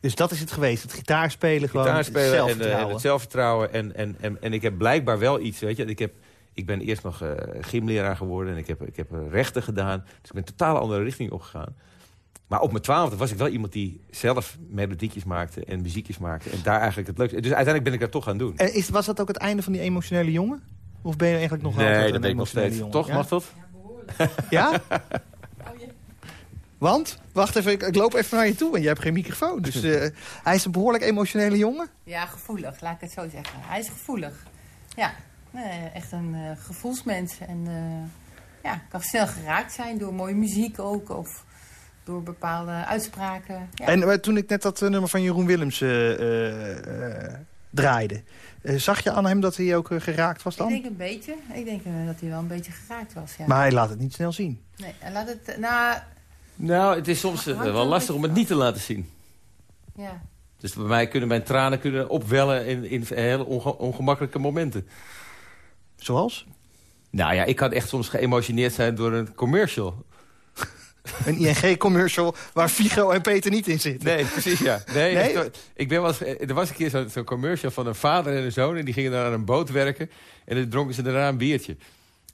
Dus dat is het geweest, het gitaarspelen gewoon, Gitaarspelen en, eh, en zelfvertrouwen. het zelfvertrouwen. En, en, en, en ik heb blijkbaar wel iets, weet je. Ik, heb, ik ben eerst nog eh, gymleraar geworden en ik heb, ik heb rechten gedaan. Dus ik ben een totaal andere richting opgegaan. Maar op mijn twaalfde was ik wel iemand die zelf melodietjes maakte en muziekjes maakte. En daar eigenlijk het leukste. Dus uiteindelijk ben ik dat toch gaan doen. En is, was dat ook het einde van die emotionele jongen? Of ben je eigenlijk nog altijd nee, een dat ben ik nog emotionele steeds. jongen? Toch, ja? mag dat? Ja? <laughs> Want? Wacht even, ik, ik loop even naar je toe, want jij hebt geen microfoon. Dus <laughs> eh, hij is een behoorlijk emotionele jongen. Ja, gevoelig, laat ik het zo zeggen. Hij is gevoelig. Ja, nee, echt een eh, gevoelsmens. En eh, ja, kan snel geraakt zijn door mooie muziek ook. Of door bepaalde uitspraken. Ja. En eh, toen ik net dat eh, nummer van Jeroen Willems eh, draaide... eh, zag je aan hem dat hij ook geraakt was ik dan? denk een beetje. Ik denk dat hij wel een beetje geraakt was, ja. Maar hij laat het niet snel zien. Nee, en laat het... Nou, Nou, het is soms Hangt wel lastig om het niet te laten zien. ja. Dus bij mij kunnen mijn tranen kunnen opwellen in, in hele onge- ongemakkelijke momenten. Zoals? Nou ja, ik kan echt soms geëmotioneerd zijn door een commercial. Een ING-commercial waar Figo en Peter niet in zitten. Nee, precies ja. Nee, Nee? Ik, ik ben wel eens, er was een keer zo'n commercial van een vader en een zoon... en die gingen dan aan een boot werken en dan dronken ze daarna een biertje.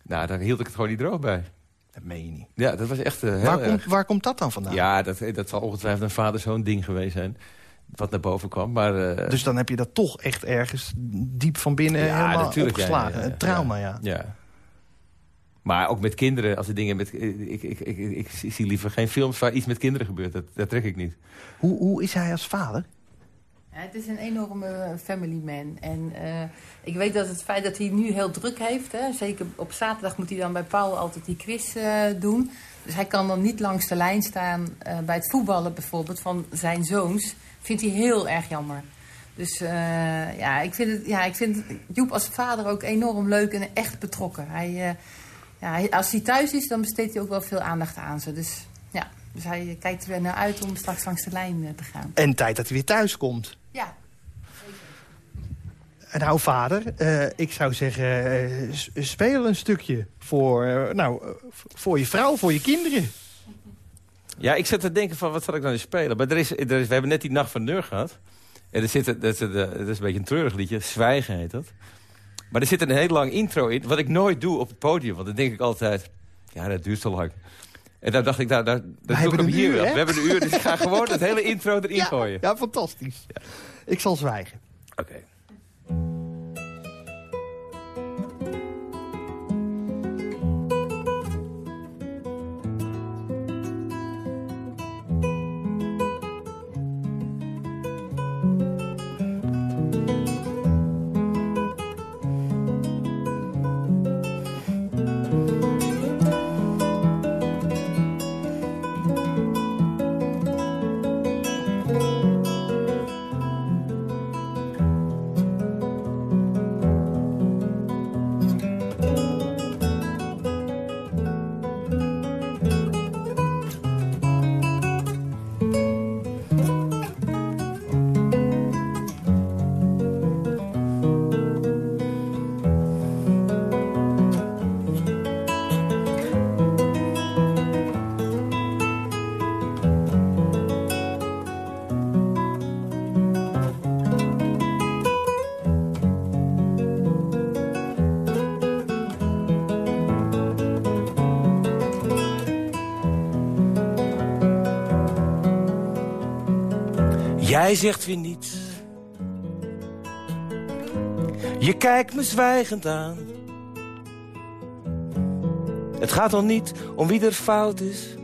Nou, daar hield ik het gewoon niet droog bij. Dat meen je niet. Ja, dat was echt eh, Waar komt, waar komt dat dan vandaan? Ja, dat, dat zal ongetwijfeld een vader-zoon ding geweest zijn. Wat naar boven kwam, maar... eh, Dus dan heb je dat toch echt ergens diep van binnen helemaal natuurlijk, ja, opgeslagen. ja, ja, Een trauma, ja. Ja. Maar ook met kinderen, als er dingen met... Ik, ik, ik, ik, ik zie liever geen films waar iets met kinderen gebeurt. Dat, dat trek ik niet. Hoe, hoe is hij als vader? Ja, het is een enorme family man. En eh, ik weet dat het feit dat hij nu heel druk heeft... Hè, zeker op zaterdag moet hij dan bij Paul altijd die quiz eh, doen. Dus hij kan dan niet langs de lijn staan eh, bij het voetballen bijvoorbeeld van zijn zoons. Vindt hij heel erg jammer. Dus eh, ja, ik vind, het, ja, ik vind Joep als vader ook enorm leuk en echt betrokken. Hij, eh, ja, als hij thuis is, dan besteedt hij ook wel veel aandacht aan ze. Dus ja, dus hij kijkt er weer naar uit om straks langs de lijn eh, te gaan. En tijd dat hij weer thuis komt. Ja, Nou, vader, eh, ik zou zeggen, eh, s- speel een stukje voor, eh, nou, eh, voor je vrouw, voor je kinderen. Ja, ik zat te denken van, wat zal ik nou eens spelen? Maar er is, er is, we hebben net die Nacht van Neur gehad. En er zit, dat, is, dat is een beetje een treurig liedje. Zwijgen heet dat. Maar er zit een heel lang intro in. Wat ik nooit doe op het podium. Want dan denk ik altijd, ja, dat duurt zo lang. En dan dacht ik, nou, daar, dat doe ik hem hier uur, wel. hè? We hebben een uur, dus ik ga gewoon <laughs> het hele intro erin ja, gooien. ja, fantastisch. Ik zal zwijgen. Oké. Zegt weer niets. Je kijkt me zwijgend aan. Het gaat al niet om wie er fout is.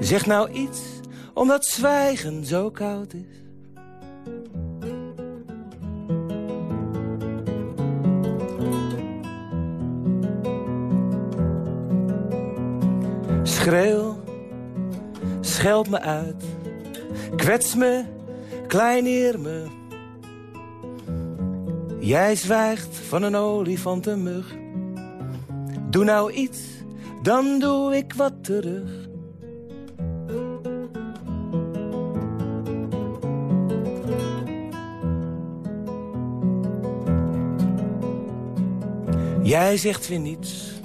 Zeg nou iets, omdat zwijgen zo koud is. Schreeuw, scheld me uit, kwets me, kleineer me. Jij zwijgt van een olifantenmug. Doe nou iets, dan doe ik wat terug. Jij zegt weer niets.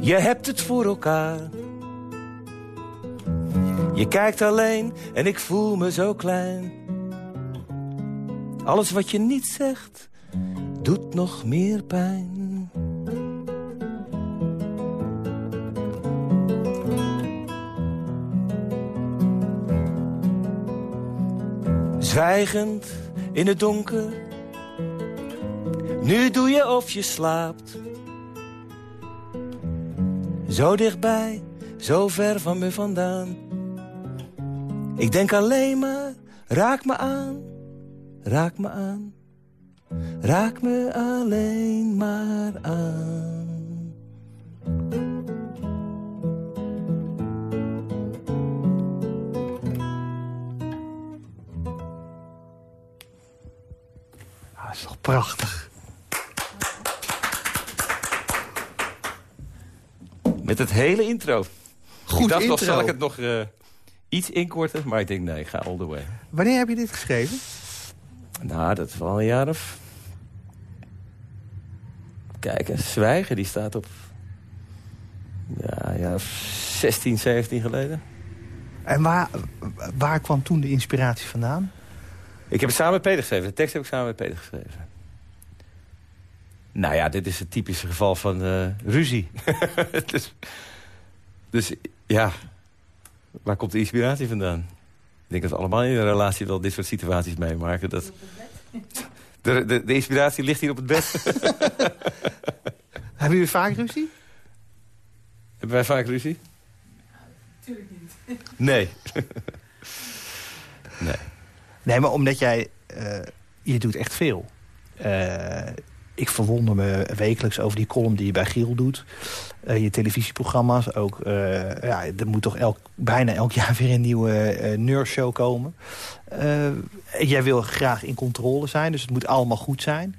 Je hebt het voor elkaar. Je kijkt alleen en ik voel me zo klein. Alles wat je niet zegt, doet nog meer pijn. Zwijgend in het donker. Nu doe je of je slaapt. Zo dichtbij, zo ver van me vandaan. Ik denk alleen maar, raak me aan, raak me aan. Raak me alleen maar aan. Ah, dat is toch prachtig. Met het hele intro. Goed ik dacht nog, intro. zal ik het nog eh, iets inkorten? Maar ik denk, nee, ik ga all the way. Wanneer heb je dit geschreven? Nou, dat is wel een jaar of... Kijk, een zwijgen, die staat op... Ja, ja, 16, 17 geleden. En waar, waar kwam toen de inspiratie vandaan? Ik heb het samen met Peter geschreven. De tekst heb ik samen met Peter geschreven. Nou ja, dit is het typische geval van eh, ruzie. <laughs> dus, dus ja, waar komt de inspiratie vandaan? Ik denk dat we allemaal in een relatie wel dit soort situaties meemaken. Dat... <laughs> De, de, de inspiratie ligt hier op het bed. <laughs> Hebben jullie vaak ruzie? Hebben wij vaak ruzie? Tuurlijk niet. Nee. <laughs> nee. Nee, maar omdat jij... eh, je doet echt veel. Eh, ik verwonder me wekelijks over die column die je bij Giel doet. Eh, je televisieprogramma's ook. eh, ja, er moet toch elk, bijna elk <laughs> jaar weer een nieuwe eh nurse-show komen. Jij wil graag in controle zijn, dus het moet allemaal goed zijn.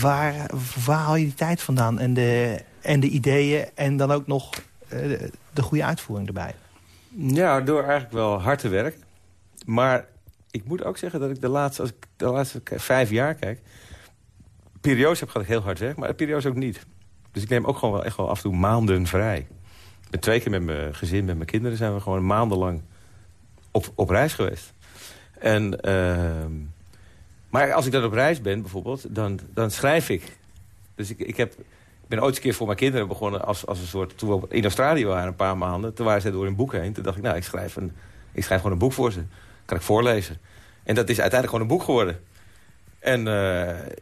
Waar, waar haal je die tijd vandaan? En de, en de ideeën en dan ook nog de, de goede uitvoering erbij? Ja, door eigenlijk wel hard te werken. Maar ik moet ook zeggen dat ik de laatste, als ik de laatste vijf jaar kijk... periodes heb ik heel hard werk, maar periodes ook niet. Dus ik neem ook gewoon wel echt wel af en toe maanden vrij. Ben twee keer met mijn gezin, met mijn kinderen... zijn we gewoon maandenlang op, op reis geweest. En, ehm, maar als ik dan op reis ben bijvoorbeeld, dan, dan schrijf ik. Dus ik, ik, heb, ik ben ooit eens een keer voor mijn kinderen begonnen... als, als een soort, toen we in Australië waren een paar maanden... toen waren zij door een boek heen. Toen dacht ik, nou, ik schrijf, een, ik schrijf gewoon een boek voor ze. Kan ik voorlezen. En dat is uiteindelijk gewoon een boek geworden. En, eh,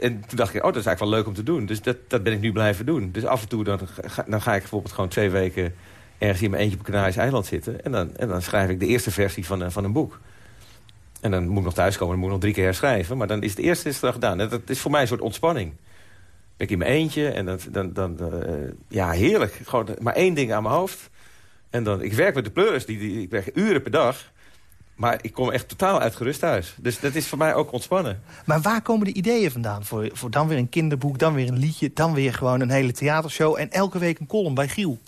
en, en toen dacht ik, oh, dat is eigenlijk wel leuk om te doen. Dus dat, dat ben ik nu blijven doen. Dus af en toe dan ga, dan ga ik bijvoorbeeld gewoon twee weken... ergens in mijn eentje op een Canarische eiland zitten. En dan, en dan schrijf ik de eerste versie van, van een boek. En dan moet ik nog thuiskomen en moet ik nog drie keer herschrijven. Maar dan is het eerste is er gedaan. Dat is voor mij een soort ontspanning. Ben ik in mijn eentje en dan, dan, dan eh, ja, heerlijk. Gewoon maar één ding aan mijn hoofd. En dan, ik werk met de pleuris, die, die, ik werk uren per dag. Maar ik kom echt totaal uitgerust thuis. Dus dat is voor mij ook ontspannen. Maar waar komen de ideeën vandaan? Voor, voor dan weer een kinderboek, dan weer een liedje... dan weer gewoon een hele theatershow... en elke week een column bij Giel.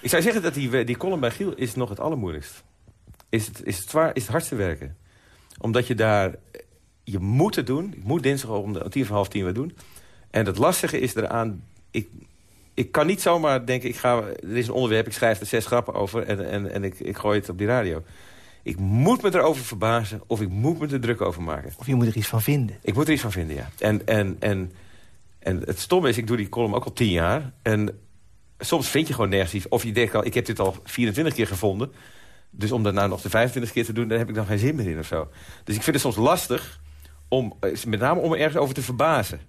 Ik zou zeggen dat die, die column bij Giel is nog het allermoeilijkst. Is het, is het, zwaar, is het hardste werken. Omdat je daar... Je moet het doen. Ik moet dinsdag om de tien voor half tien weer doen. En het lastige is eraan... Ik, ik kan niet zomaar denken... Ik ga, er is een onderwerp, ik schrijf er zes grappen over... en, en, en ik, ik gooi het op die radio. Ik moet me erover verbazen... of ik moet me er druk over maken. Of je moet er iets van vinden. Ik moet er iets van vinden, ja. En, en, en, en het stomme is, ik doe die column ook al tien jaar. En soms vind je gewoon nergens iets. Of je denkt al, ik heb dit al 24 keer gevonden. Dus om dat nou nog de 25 keer te doen, daar heb ik dan geen zin meer in of zo. Dus ik vind het soms lastig, om, eh, met name om er ergens over te verbazen.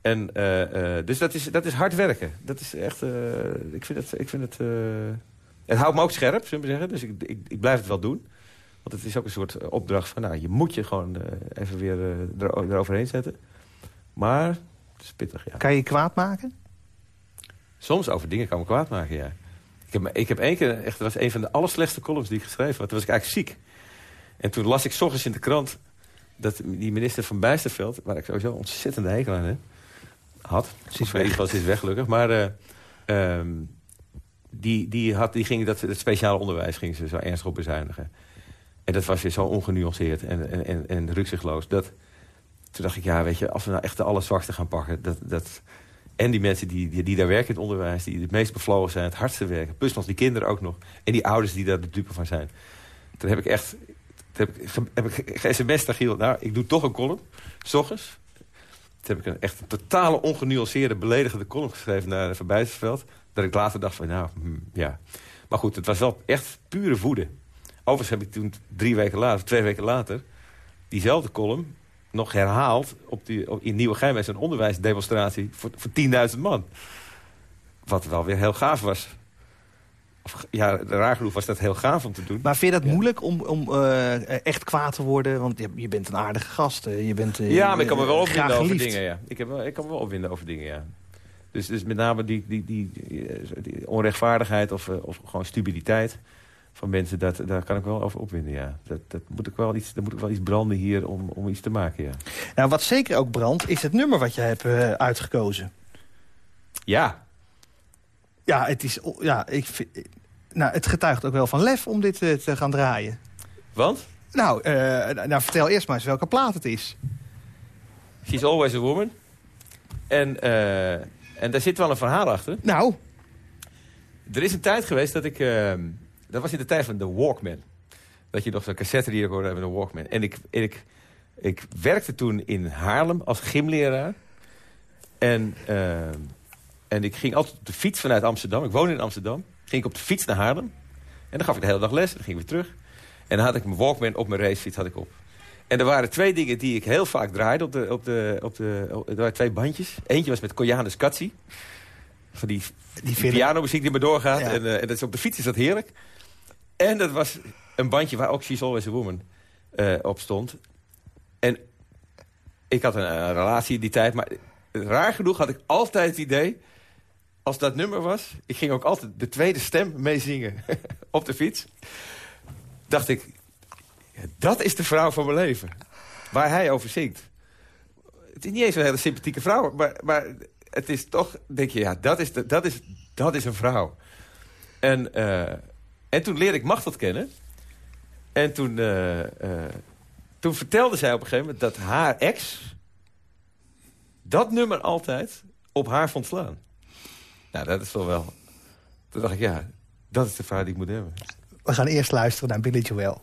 En, eh, eh, dus dat is, dat is hard werken. Dat is echt, ik vind het, ik vind het, het houdt me ook scherp, zullen we zeggen. Dus ik, ik, ik blijf het wel doen. Want het is ook een soort eh, opdracht van, nou, je moet je gewoon eh, even weer er, eroverheen zetten. Maar het is pittig, ja. Kan je kwaad maken? Soms over dingen kan me kwaad maken, ja. Ik heb, ik heb één keer, echt, dat was een van de allerslechtste columns die ik geschreven had. Toen was ik eigenlijk ziek. En toen las ik s ochtends in de krant dat die minister van Bijsterveld... waar ik sowieso ontzettend hekel aan heb, had. Ze is in ieder geval, is weg gelukkig. Maar eh, ehm, die, die, had, die ging dat, het speciale onderwijs ging ze zo ernstig op bezuinigen. En dat was weer zo ongenuanceerd en, en, en, en. Dat, toen dacht ik, ja, weet je, als we nou echt de allerzwakste gaan pakken... Dat, dat, en die mensen die, die, die daar werken in het onderwijs... die het meest bevlogen zijn, het hardste werken... plus nog die kinderen ook nog... en die ouders die daar de dupe van zijn. Toen heb ik echt... Toen heb ik, heb Giel... nou, ik doe toch een column, s ochtends. Toen heb ik een echt een totale ongenuanceerde, beledigende column geschreven... naar Van Bijsterveld. Dat ik later dacht van, nou, hmm, ja. Maar goed, het was wel echt pure woede. Overigens heb ik toen drie weken later, twee weken later... diezelfde column nog herhaald op die, op, in Nieuwegein... bij zo'n onderwijsdemonstratie voor, voor 10.000 man. Wat wel weer heel gaaf was. Of, ja, raar genoeg was dat heel gaaf om te doen. Maar vind je dat moeilijk om, om eh, echt kwaad te worden? Want je, je bent een aardige gast. Je bent, eh, ja, maar ik kan me wel opwinden over dingen, ja. Ik, heb ik kan me wel opwinden over dingen, ja. Dus, dus met name die, die, die, die, die onrechtvaardigheid of, eh, of gewoon stupiditeit van mensen, dat, daar kan ik wel over opwinden, ja. Dat, dat moet ik wel iets, daar moet ik wel iets branden hier om, om iets te maken, ja. Nou, wat zeker ook brandt, is het nummer wat je hebt eh, uitgekozen. Ja, Ja, het, is, ja ik vind, nou, het getuigt ook wel van lef om dit eh, te gaan draaien. want Nou, eh, nou, vertel eerst maar eens welke plaat het is. She's Always a Woman. En, eh, en daar zit wel een verhaal achter. Nou, Er is een tijd geweest dat ik... eh, dat was in de tijd van de Walkman. Dat je nog zo'n cassette recorder hebt met een Walkman. En ik, ik, ik werkte toen in Haarlem als gymleraar. En, eh, en ik ging altijd op de fiets vanuit Amsterdam. Ik woonde in Amsterdam. Ging ik op de fiets naar Haarlem. En dan gaf ik de hele dag les. En dan ging ik weer terug. En dan had ik mijn Walkman op mijn racefiets had ik op. En er waren twee dingen die ik heel vaak draaide op de... Op de, op de op- er waren twee bandjes. Eentje was met Koyanus Katsi. Van die, die, Die pianomuziek die maar doorgaat. Ja. En, eh, en dat is op de fiets is dat heerlijk. En dat was een bandje waar ook She's Always a Woman eh, op stond. En ik had een, een relatie in die tijd. Maar raar genoeg had ik altijd het idee... als dat nummer was... ik ging ook altijd de tweede stem meezingen <laughs> op de fiets. Dacht ik... dat is de vrouw van mijn leven. Waar hij over zingt. Het is niet eens een hele sympathieke vrouw. Maar, maar het is toch... denk je, ja, dat is, de, dat is, dat is een vrouw. En, eh, en toen leerde ik Machteld kennen. En toen, eh, eh, toen vertelde zij op een gegeven moment dat haar ex... dat nummer altijd op haar vond slaan. Nou, dat is toch wel... Toen dacht ik, ja, dat is de vrouw die ik moet hebben. we gaan eerst luisteren naar Billy Joel.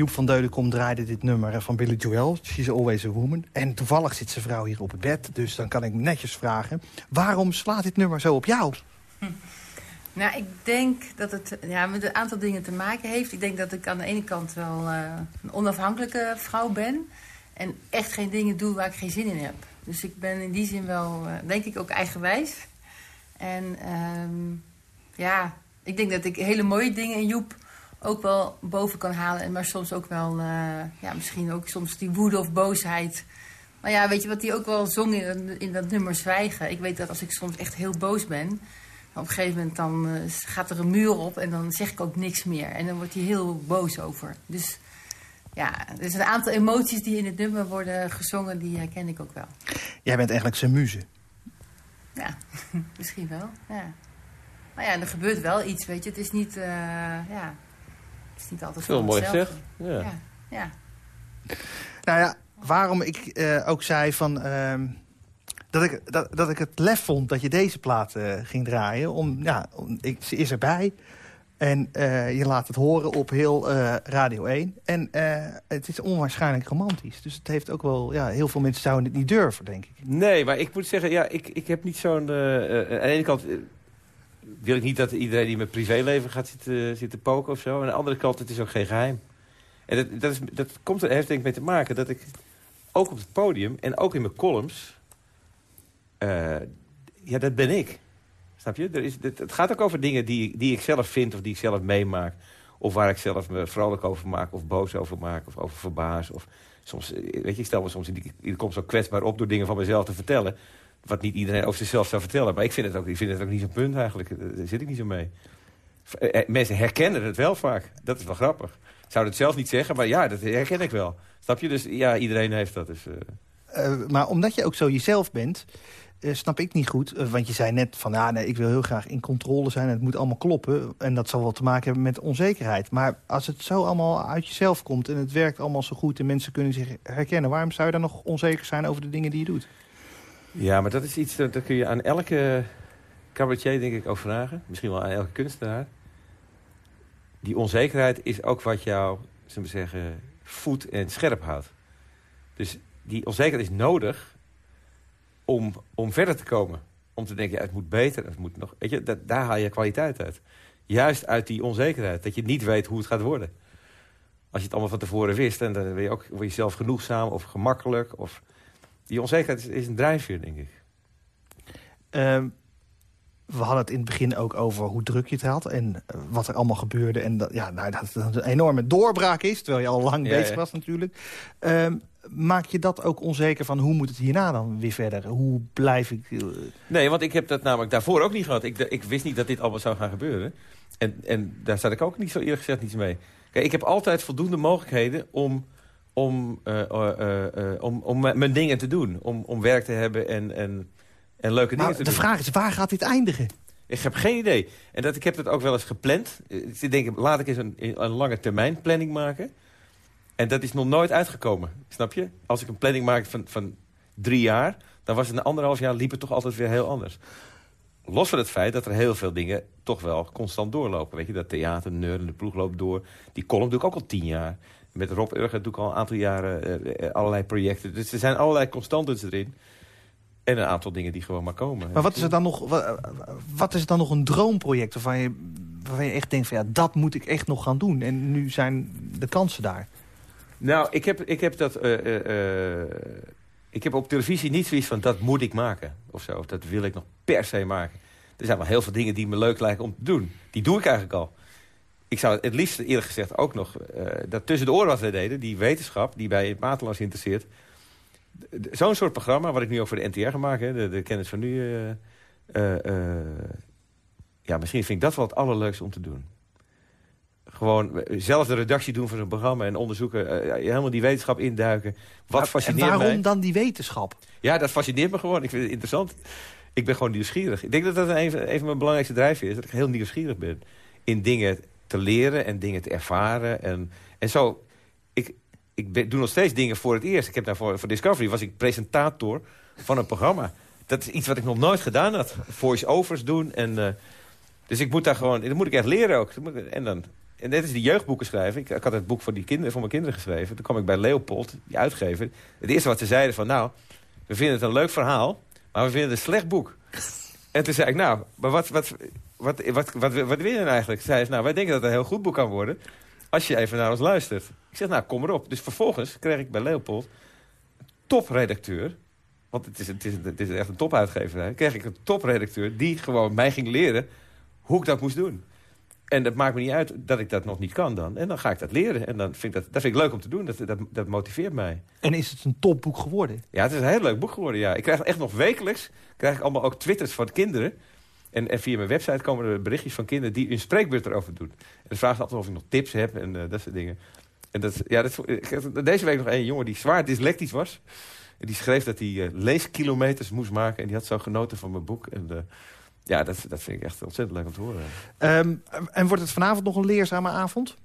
Joep van Deudekom draaide dit nummer eh, van Billy Joel. She's always a woman. En toevallig zit zijn vrouw hier op het bed. Dus dan kan ik netjes vragen. Waarom slaat dit nummer zo op jou? <laughs> Nou, ik denk dat het ja, met een aantal dingen te maken heeft. Ik denk dat ik aan de ene kant wel eh, een onafhankelijke vrouw ben. En echt geen dingen doe waar ik geen zin in heb. Dus ik ben in die zin wel, eh, denk ik, ook eigenwijs. En ehm, ja, ik denk dat ik hele mooie dingen in Joep ook wel boven kan halen. Maar soms ook wel, eh, ja, misschien ook soms die woede of boosheid. Maar ja, weet je wat hij ook wel zong in, in dat nummer Zwijgen? Ik weet dat als ik soms echt heel boos ben... Op een gegeven moment dan eh, gaat er een muur op en dan zeg ik ook niks meer. En dan wordt hij heel boos over. Dus ja, er zijn een aantal emoties die in het nummer worden gezongen, die herken ik ook wel. Jij bent eigenlijk zijn muze. Ja, <laughs> misschien wel. Ja. Maar ja, er gebeurt wel iets, weet je. Het is niet, eh, ja, het is niet altijd Veel mooi gezegd. Ja. Ja, ja. Nou ja, waarom ik eh, ook zei van... ehm, dat, ik, dat, dat ik het lef vond dat je deze plaat eh, ging draaien. Om, ja, om, ik, ze is erbij. En eh, je laat het horen op heel eh, Radio 1. En eh, het is onwaarschijnlijk romantisch. Dus het heeft ook wel... Ja, heel veel mensen zouden het niet durven, denk ik. Nee, maar ik moet zeggen, ja, ik, ik heb niet zo'n... aan de ene kant wil ik niet dat iedereen die mijn privéleven gaat zitten, zitten poken of zo. Aan de andere kant, het is ook geen geheim. En dat, dat, is, dat komt er heeft denk ik mee te maken dat ik ook op het podium en ook in mijn columns... eh, ja, dat ben ik. Snap je? Er is, het, gaat ook over dingen die, die ik zelf vind of die ik zelf meemaak. Of waar ik zelf me vrolijk over maak of boos over maak of over verbaas. Of soms, eh, weet je, stel me soms in die, zo kwetsbaar op door dingen van mezelf te vertellen. Wat niet iedereen over zichzelf zou vertellen. Maar ik vind het ook, ik vind het ook niet zo'n punt eigenlijk. Daar zit ik niet zo mee. Eh, eh, Mensen herkennen het wel vaak. Dat is wel grappig. Zou het zelf niet zeggen, maar ja, dat herken ik wel. Snap je? Dus ja, iedereen heeft dat. Dus, eh, maar omdat je ook zo jezelf bent... snap ik niet goed. Want je zei net van, ja, nee, ik wil heel graag in controle zijn. Het moet allemaal kloppen. En dat zal wel te maken hebben met onzekerheid. Maar als het zo allemaal uit jezelf komt... en het werkt allemaal zo goed en mensen kunnen zich herkennen... waarom zou je dan nog onzeker zijn over de dingen die je doet? Ja, maar dat is iets dat, kun je aan elke cabaretier denk ik ook vragen. Misschien wel aan elke kunstenaar. Die onzekerheid is ook wat jou, zullen we zeggen, voedt en scherp houdt. Dus die onzekerheid is nodig om, om verder te komen. Om te denken, het moet beter, het moet nog... Weet je, dat, daar haal je kwaliteit uit. Juist uit die onzekerheid, dat je niet weet hoe het gaat worden. Als je het allemaal van tevoren wist, en dan ben je ook word je zelf genoegzaam of gemakkelijk. Of... Die onzekerheid is, is een drijfveer, denk ik. Ehm, we hadden het in het begin ook over hoe druk je het had... en eh, wat er allemaal gebeurde. En dat, ja, nou, dat het een enorme doorbraak is, terwijl je al lang Ja, bezig ja. was natuurlijk. Ehm, maak je dat ook onzeker van hoe moet het hierna dan weer verder? Hoe blijf ik... eh, Nee, want ik heb dat namelijk daarvoor ook niet gehad. Ik, ik wist niet dat dit allemaal zou gaan gebeuren. En, en daar zat ik ook niet zo eerlijk gezegd niets mee. Kijk, ik heb altijd voldoende mogelijkheden om, om, eh, eh, eh, om, om m- mijn dingen te doen. Om, om werk te hebben en, en, en leuke dingen Maar te de doen. vraag is, waar gaat dit eindigen? Ik heb geen idee. En dat, ik heb het ook wel eens gepland. Ik denk, laat ik eens een, een lange termijn planning maken. En dat is nog nooit uitgekomen, snap je? Als ik een planning maak van, van drie jaar... dan was het na anderhalf jaar liep het toch altijd weer heel anders. Los van het feit dat er heel veel dingen toch wel constant doorlopen. Weet je, dat theater, nerd, de ploeg loopt door. Die column doe ik ook al tien jaar. Met Rob Urger doe ik al een aantal jaren eh, eh, allerlei projecten. Dus er zijn allerlei constantes erin. En een aantal dingen die gewoon maar komen. Maar wat is er dan nog, wa- wat is dan nog een droomproject waarvan je, waarvan je echt denkt van ja, dat moet ik echt nog gaan doen. En nu zijn de kansen daar. Nou, ik heb, ik heb dat... eh, ik heb op televisie niet zoiets van, dat moet ik maken. Of zo, of dat wil ik nog per se maken. Er zijn wel heel veel dingen die me leuk lijken om te doen. Die doe ik eigenlijk al. Ik zou het liefst eerlijk gezegd ook nog... eh, dat tussen de oren wat we deden, die wetenschap... die bij het Maatelans interesseert... Zo'n soort programma, wat ik nu ook voor de NTR ga maken... hè, de, de kennis van nu... eh, eh, ja, misschien vind ik dat wel het allerleukste om te doen gewoon zelf de redactie doen van zo'n programma... en onderzoeken, helemaal die wetenschap induiken. Wat en fascineert waarom mij? dan die wetenschap? Ja, dat fascineert me gewoon. Ik vind het interessant. Ik ben gewoon nieuwsgierig. Ik denk dat dat een, een van mijn belangrijkste drijfveer is. Dat ik heel nieuwsgierig ben. In dingen te leren en dingen te ervaren. En, en zo... Ik, ik ben, doe nog steeds dingen voor het eerst. Ik heb daarvoor voor Discovery was ik presentator van een programma. Dat is iets wat ik nog nooit gedaan had. Voice-overs doen. En, eh, dus ik moet daar gewoon... Dat moet ik echt leren ook. En dan... En net is die jeugdboeken schrijven. Ik, ik had het boek voor, die kinderen, voor mijn kinderen geschreven. Toen kwam ik bij Leopold, die uitgever. Het eerste wat ze zeiden van... Nou, we vinden het een leuk verhaal, maar we vinden het een slecht boek. En toen zei ik, nou, maar wat, wat, wat, wat, wat, wat, wil je dan eigenlijk? Zei ze, nou, wij denken dat het een heel goed boek kan worden... als je even naar ons luistert. Ik zeg, nou, kom erop. Dus vervolgens kreeg ik bij Leopold topredacteur... want het is, het is, het is echt een topuitgeverij... kreeg ik een topredacteur die gewoon mij ging leren hoe ik dat moest doen. En dat maakt me niet uit dat ik dat nog niet kan dan. En dan ga ik dat leren. En dan vind ik dat, dat vind ik leuk om te doen. Dat, dat, dat motiveert mij. En is het een topboek geworden? Ja, het is een heel leuk boek geworden, ja. Ik krijg echt nog wekelijks krijg ik allemaal ook twitters van kinderen. En, en via mijn website komen er berichtjes van kinderen die een spreekbeurt erover doen. En dan vragen ze altijd of ik nog tips heb en eh, dat soort dingen. En dat, ja, dat, deze week nog een jongen die zwaar dyslectisch was. En die schreef dat hij eh, leeskilometers moest maken. En die had zo genoten van mijn boek. En eh, ja, dat, dat vind ik echt ontzettend leuk om te horen. Ehm, en wordt het vanavond nog een leerzame avond?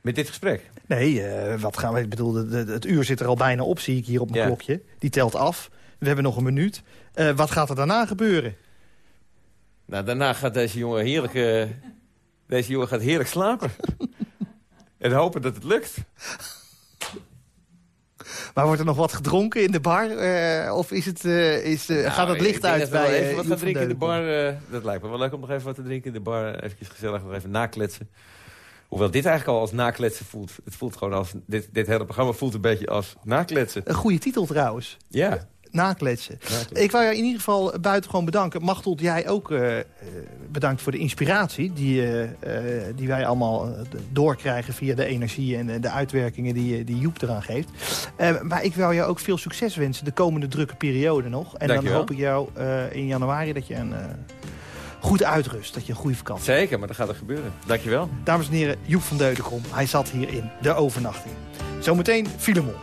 Met dit gesprek? Nee, wat gaan we... Ik bedoel, de- de- het uur zit er al bijna op, zie ik hier op mijn Ja. klokje. Die telt af. We hebben nog een minuut. Eh, wat gaat er daarna gebeuren? Nou, daarna gaat deze jongen heerlijk, eh, deze jongen gaat heerlijk slapen. <laughs> en hopen dat het lukt. Maar wordt er nog wat gedronken in de bar? Eh, of is het, is, eh, gaat het Nou, licht uit bij even wat gaan drinken in de bar. dat lijkt me wel leuk om nog even wat te drinken in de bar. Even gezellig nog even nakletsen. Hoewel dit eigenlijk al als nakletsen voelt. Het voelt gewoon als... Dit, dit hele programma voelt een beetje als nakletsen. Een goede titel trouwens. Ja. Nakletsen. nakletsen. Ik wil jou in ieder geval buitengewoon bedanken. Machtel, jij ook eh, eh, bedankt voor de inspiratie... die, eh, eh, die wij allemaal doorkrijgen via de energie en de uitwerkingen die, die Joep eraan geeft. Eh, maar ik wil jou ook veel succes wensen de komende drukke periode nog. En dan hoop ik jou eh, in januari dat je een eh, goed uitrust. Dat je een goede vakantie Zeker, maar dat gaat er gebeuren. Dankjewel. Dames en heren, Joep van Deudekom. Hij zat hier in de overnachting. Zometeen Filemon.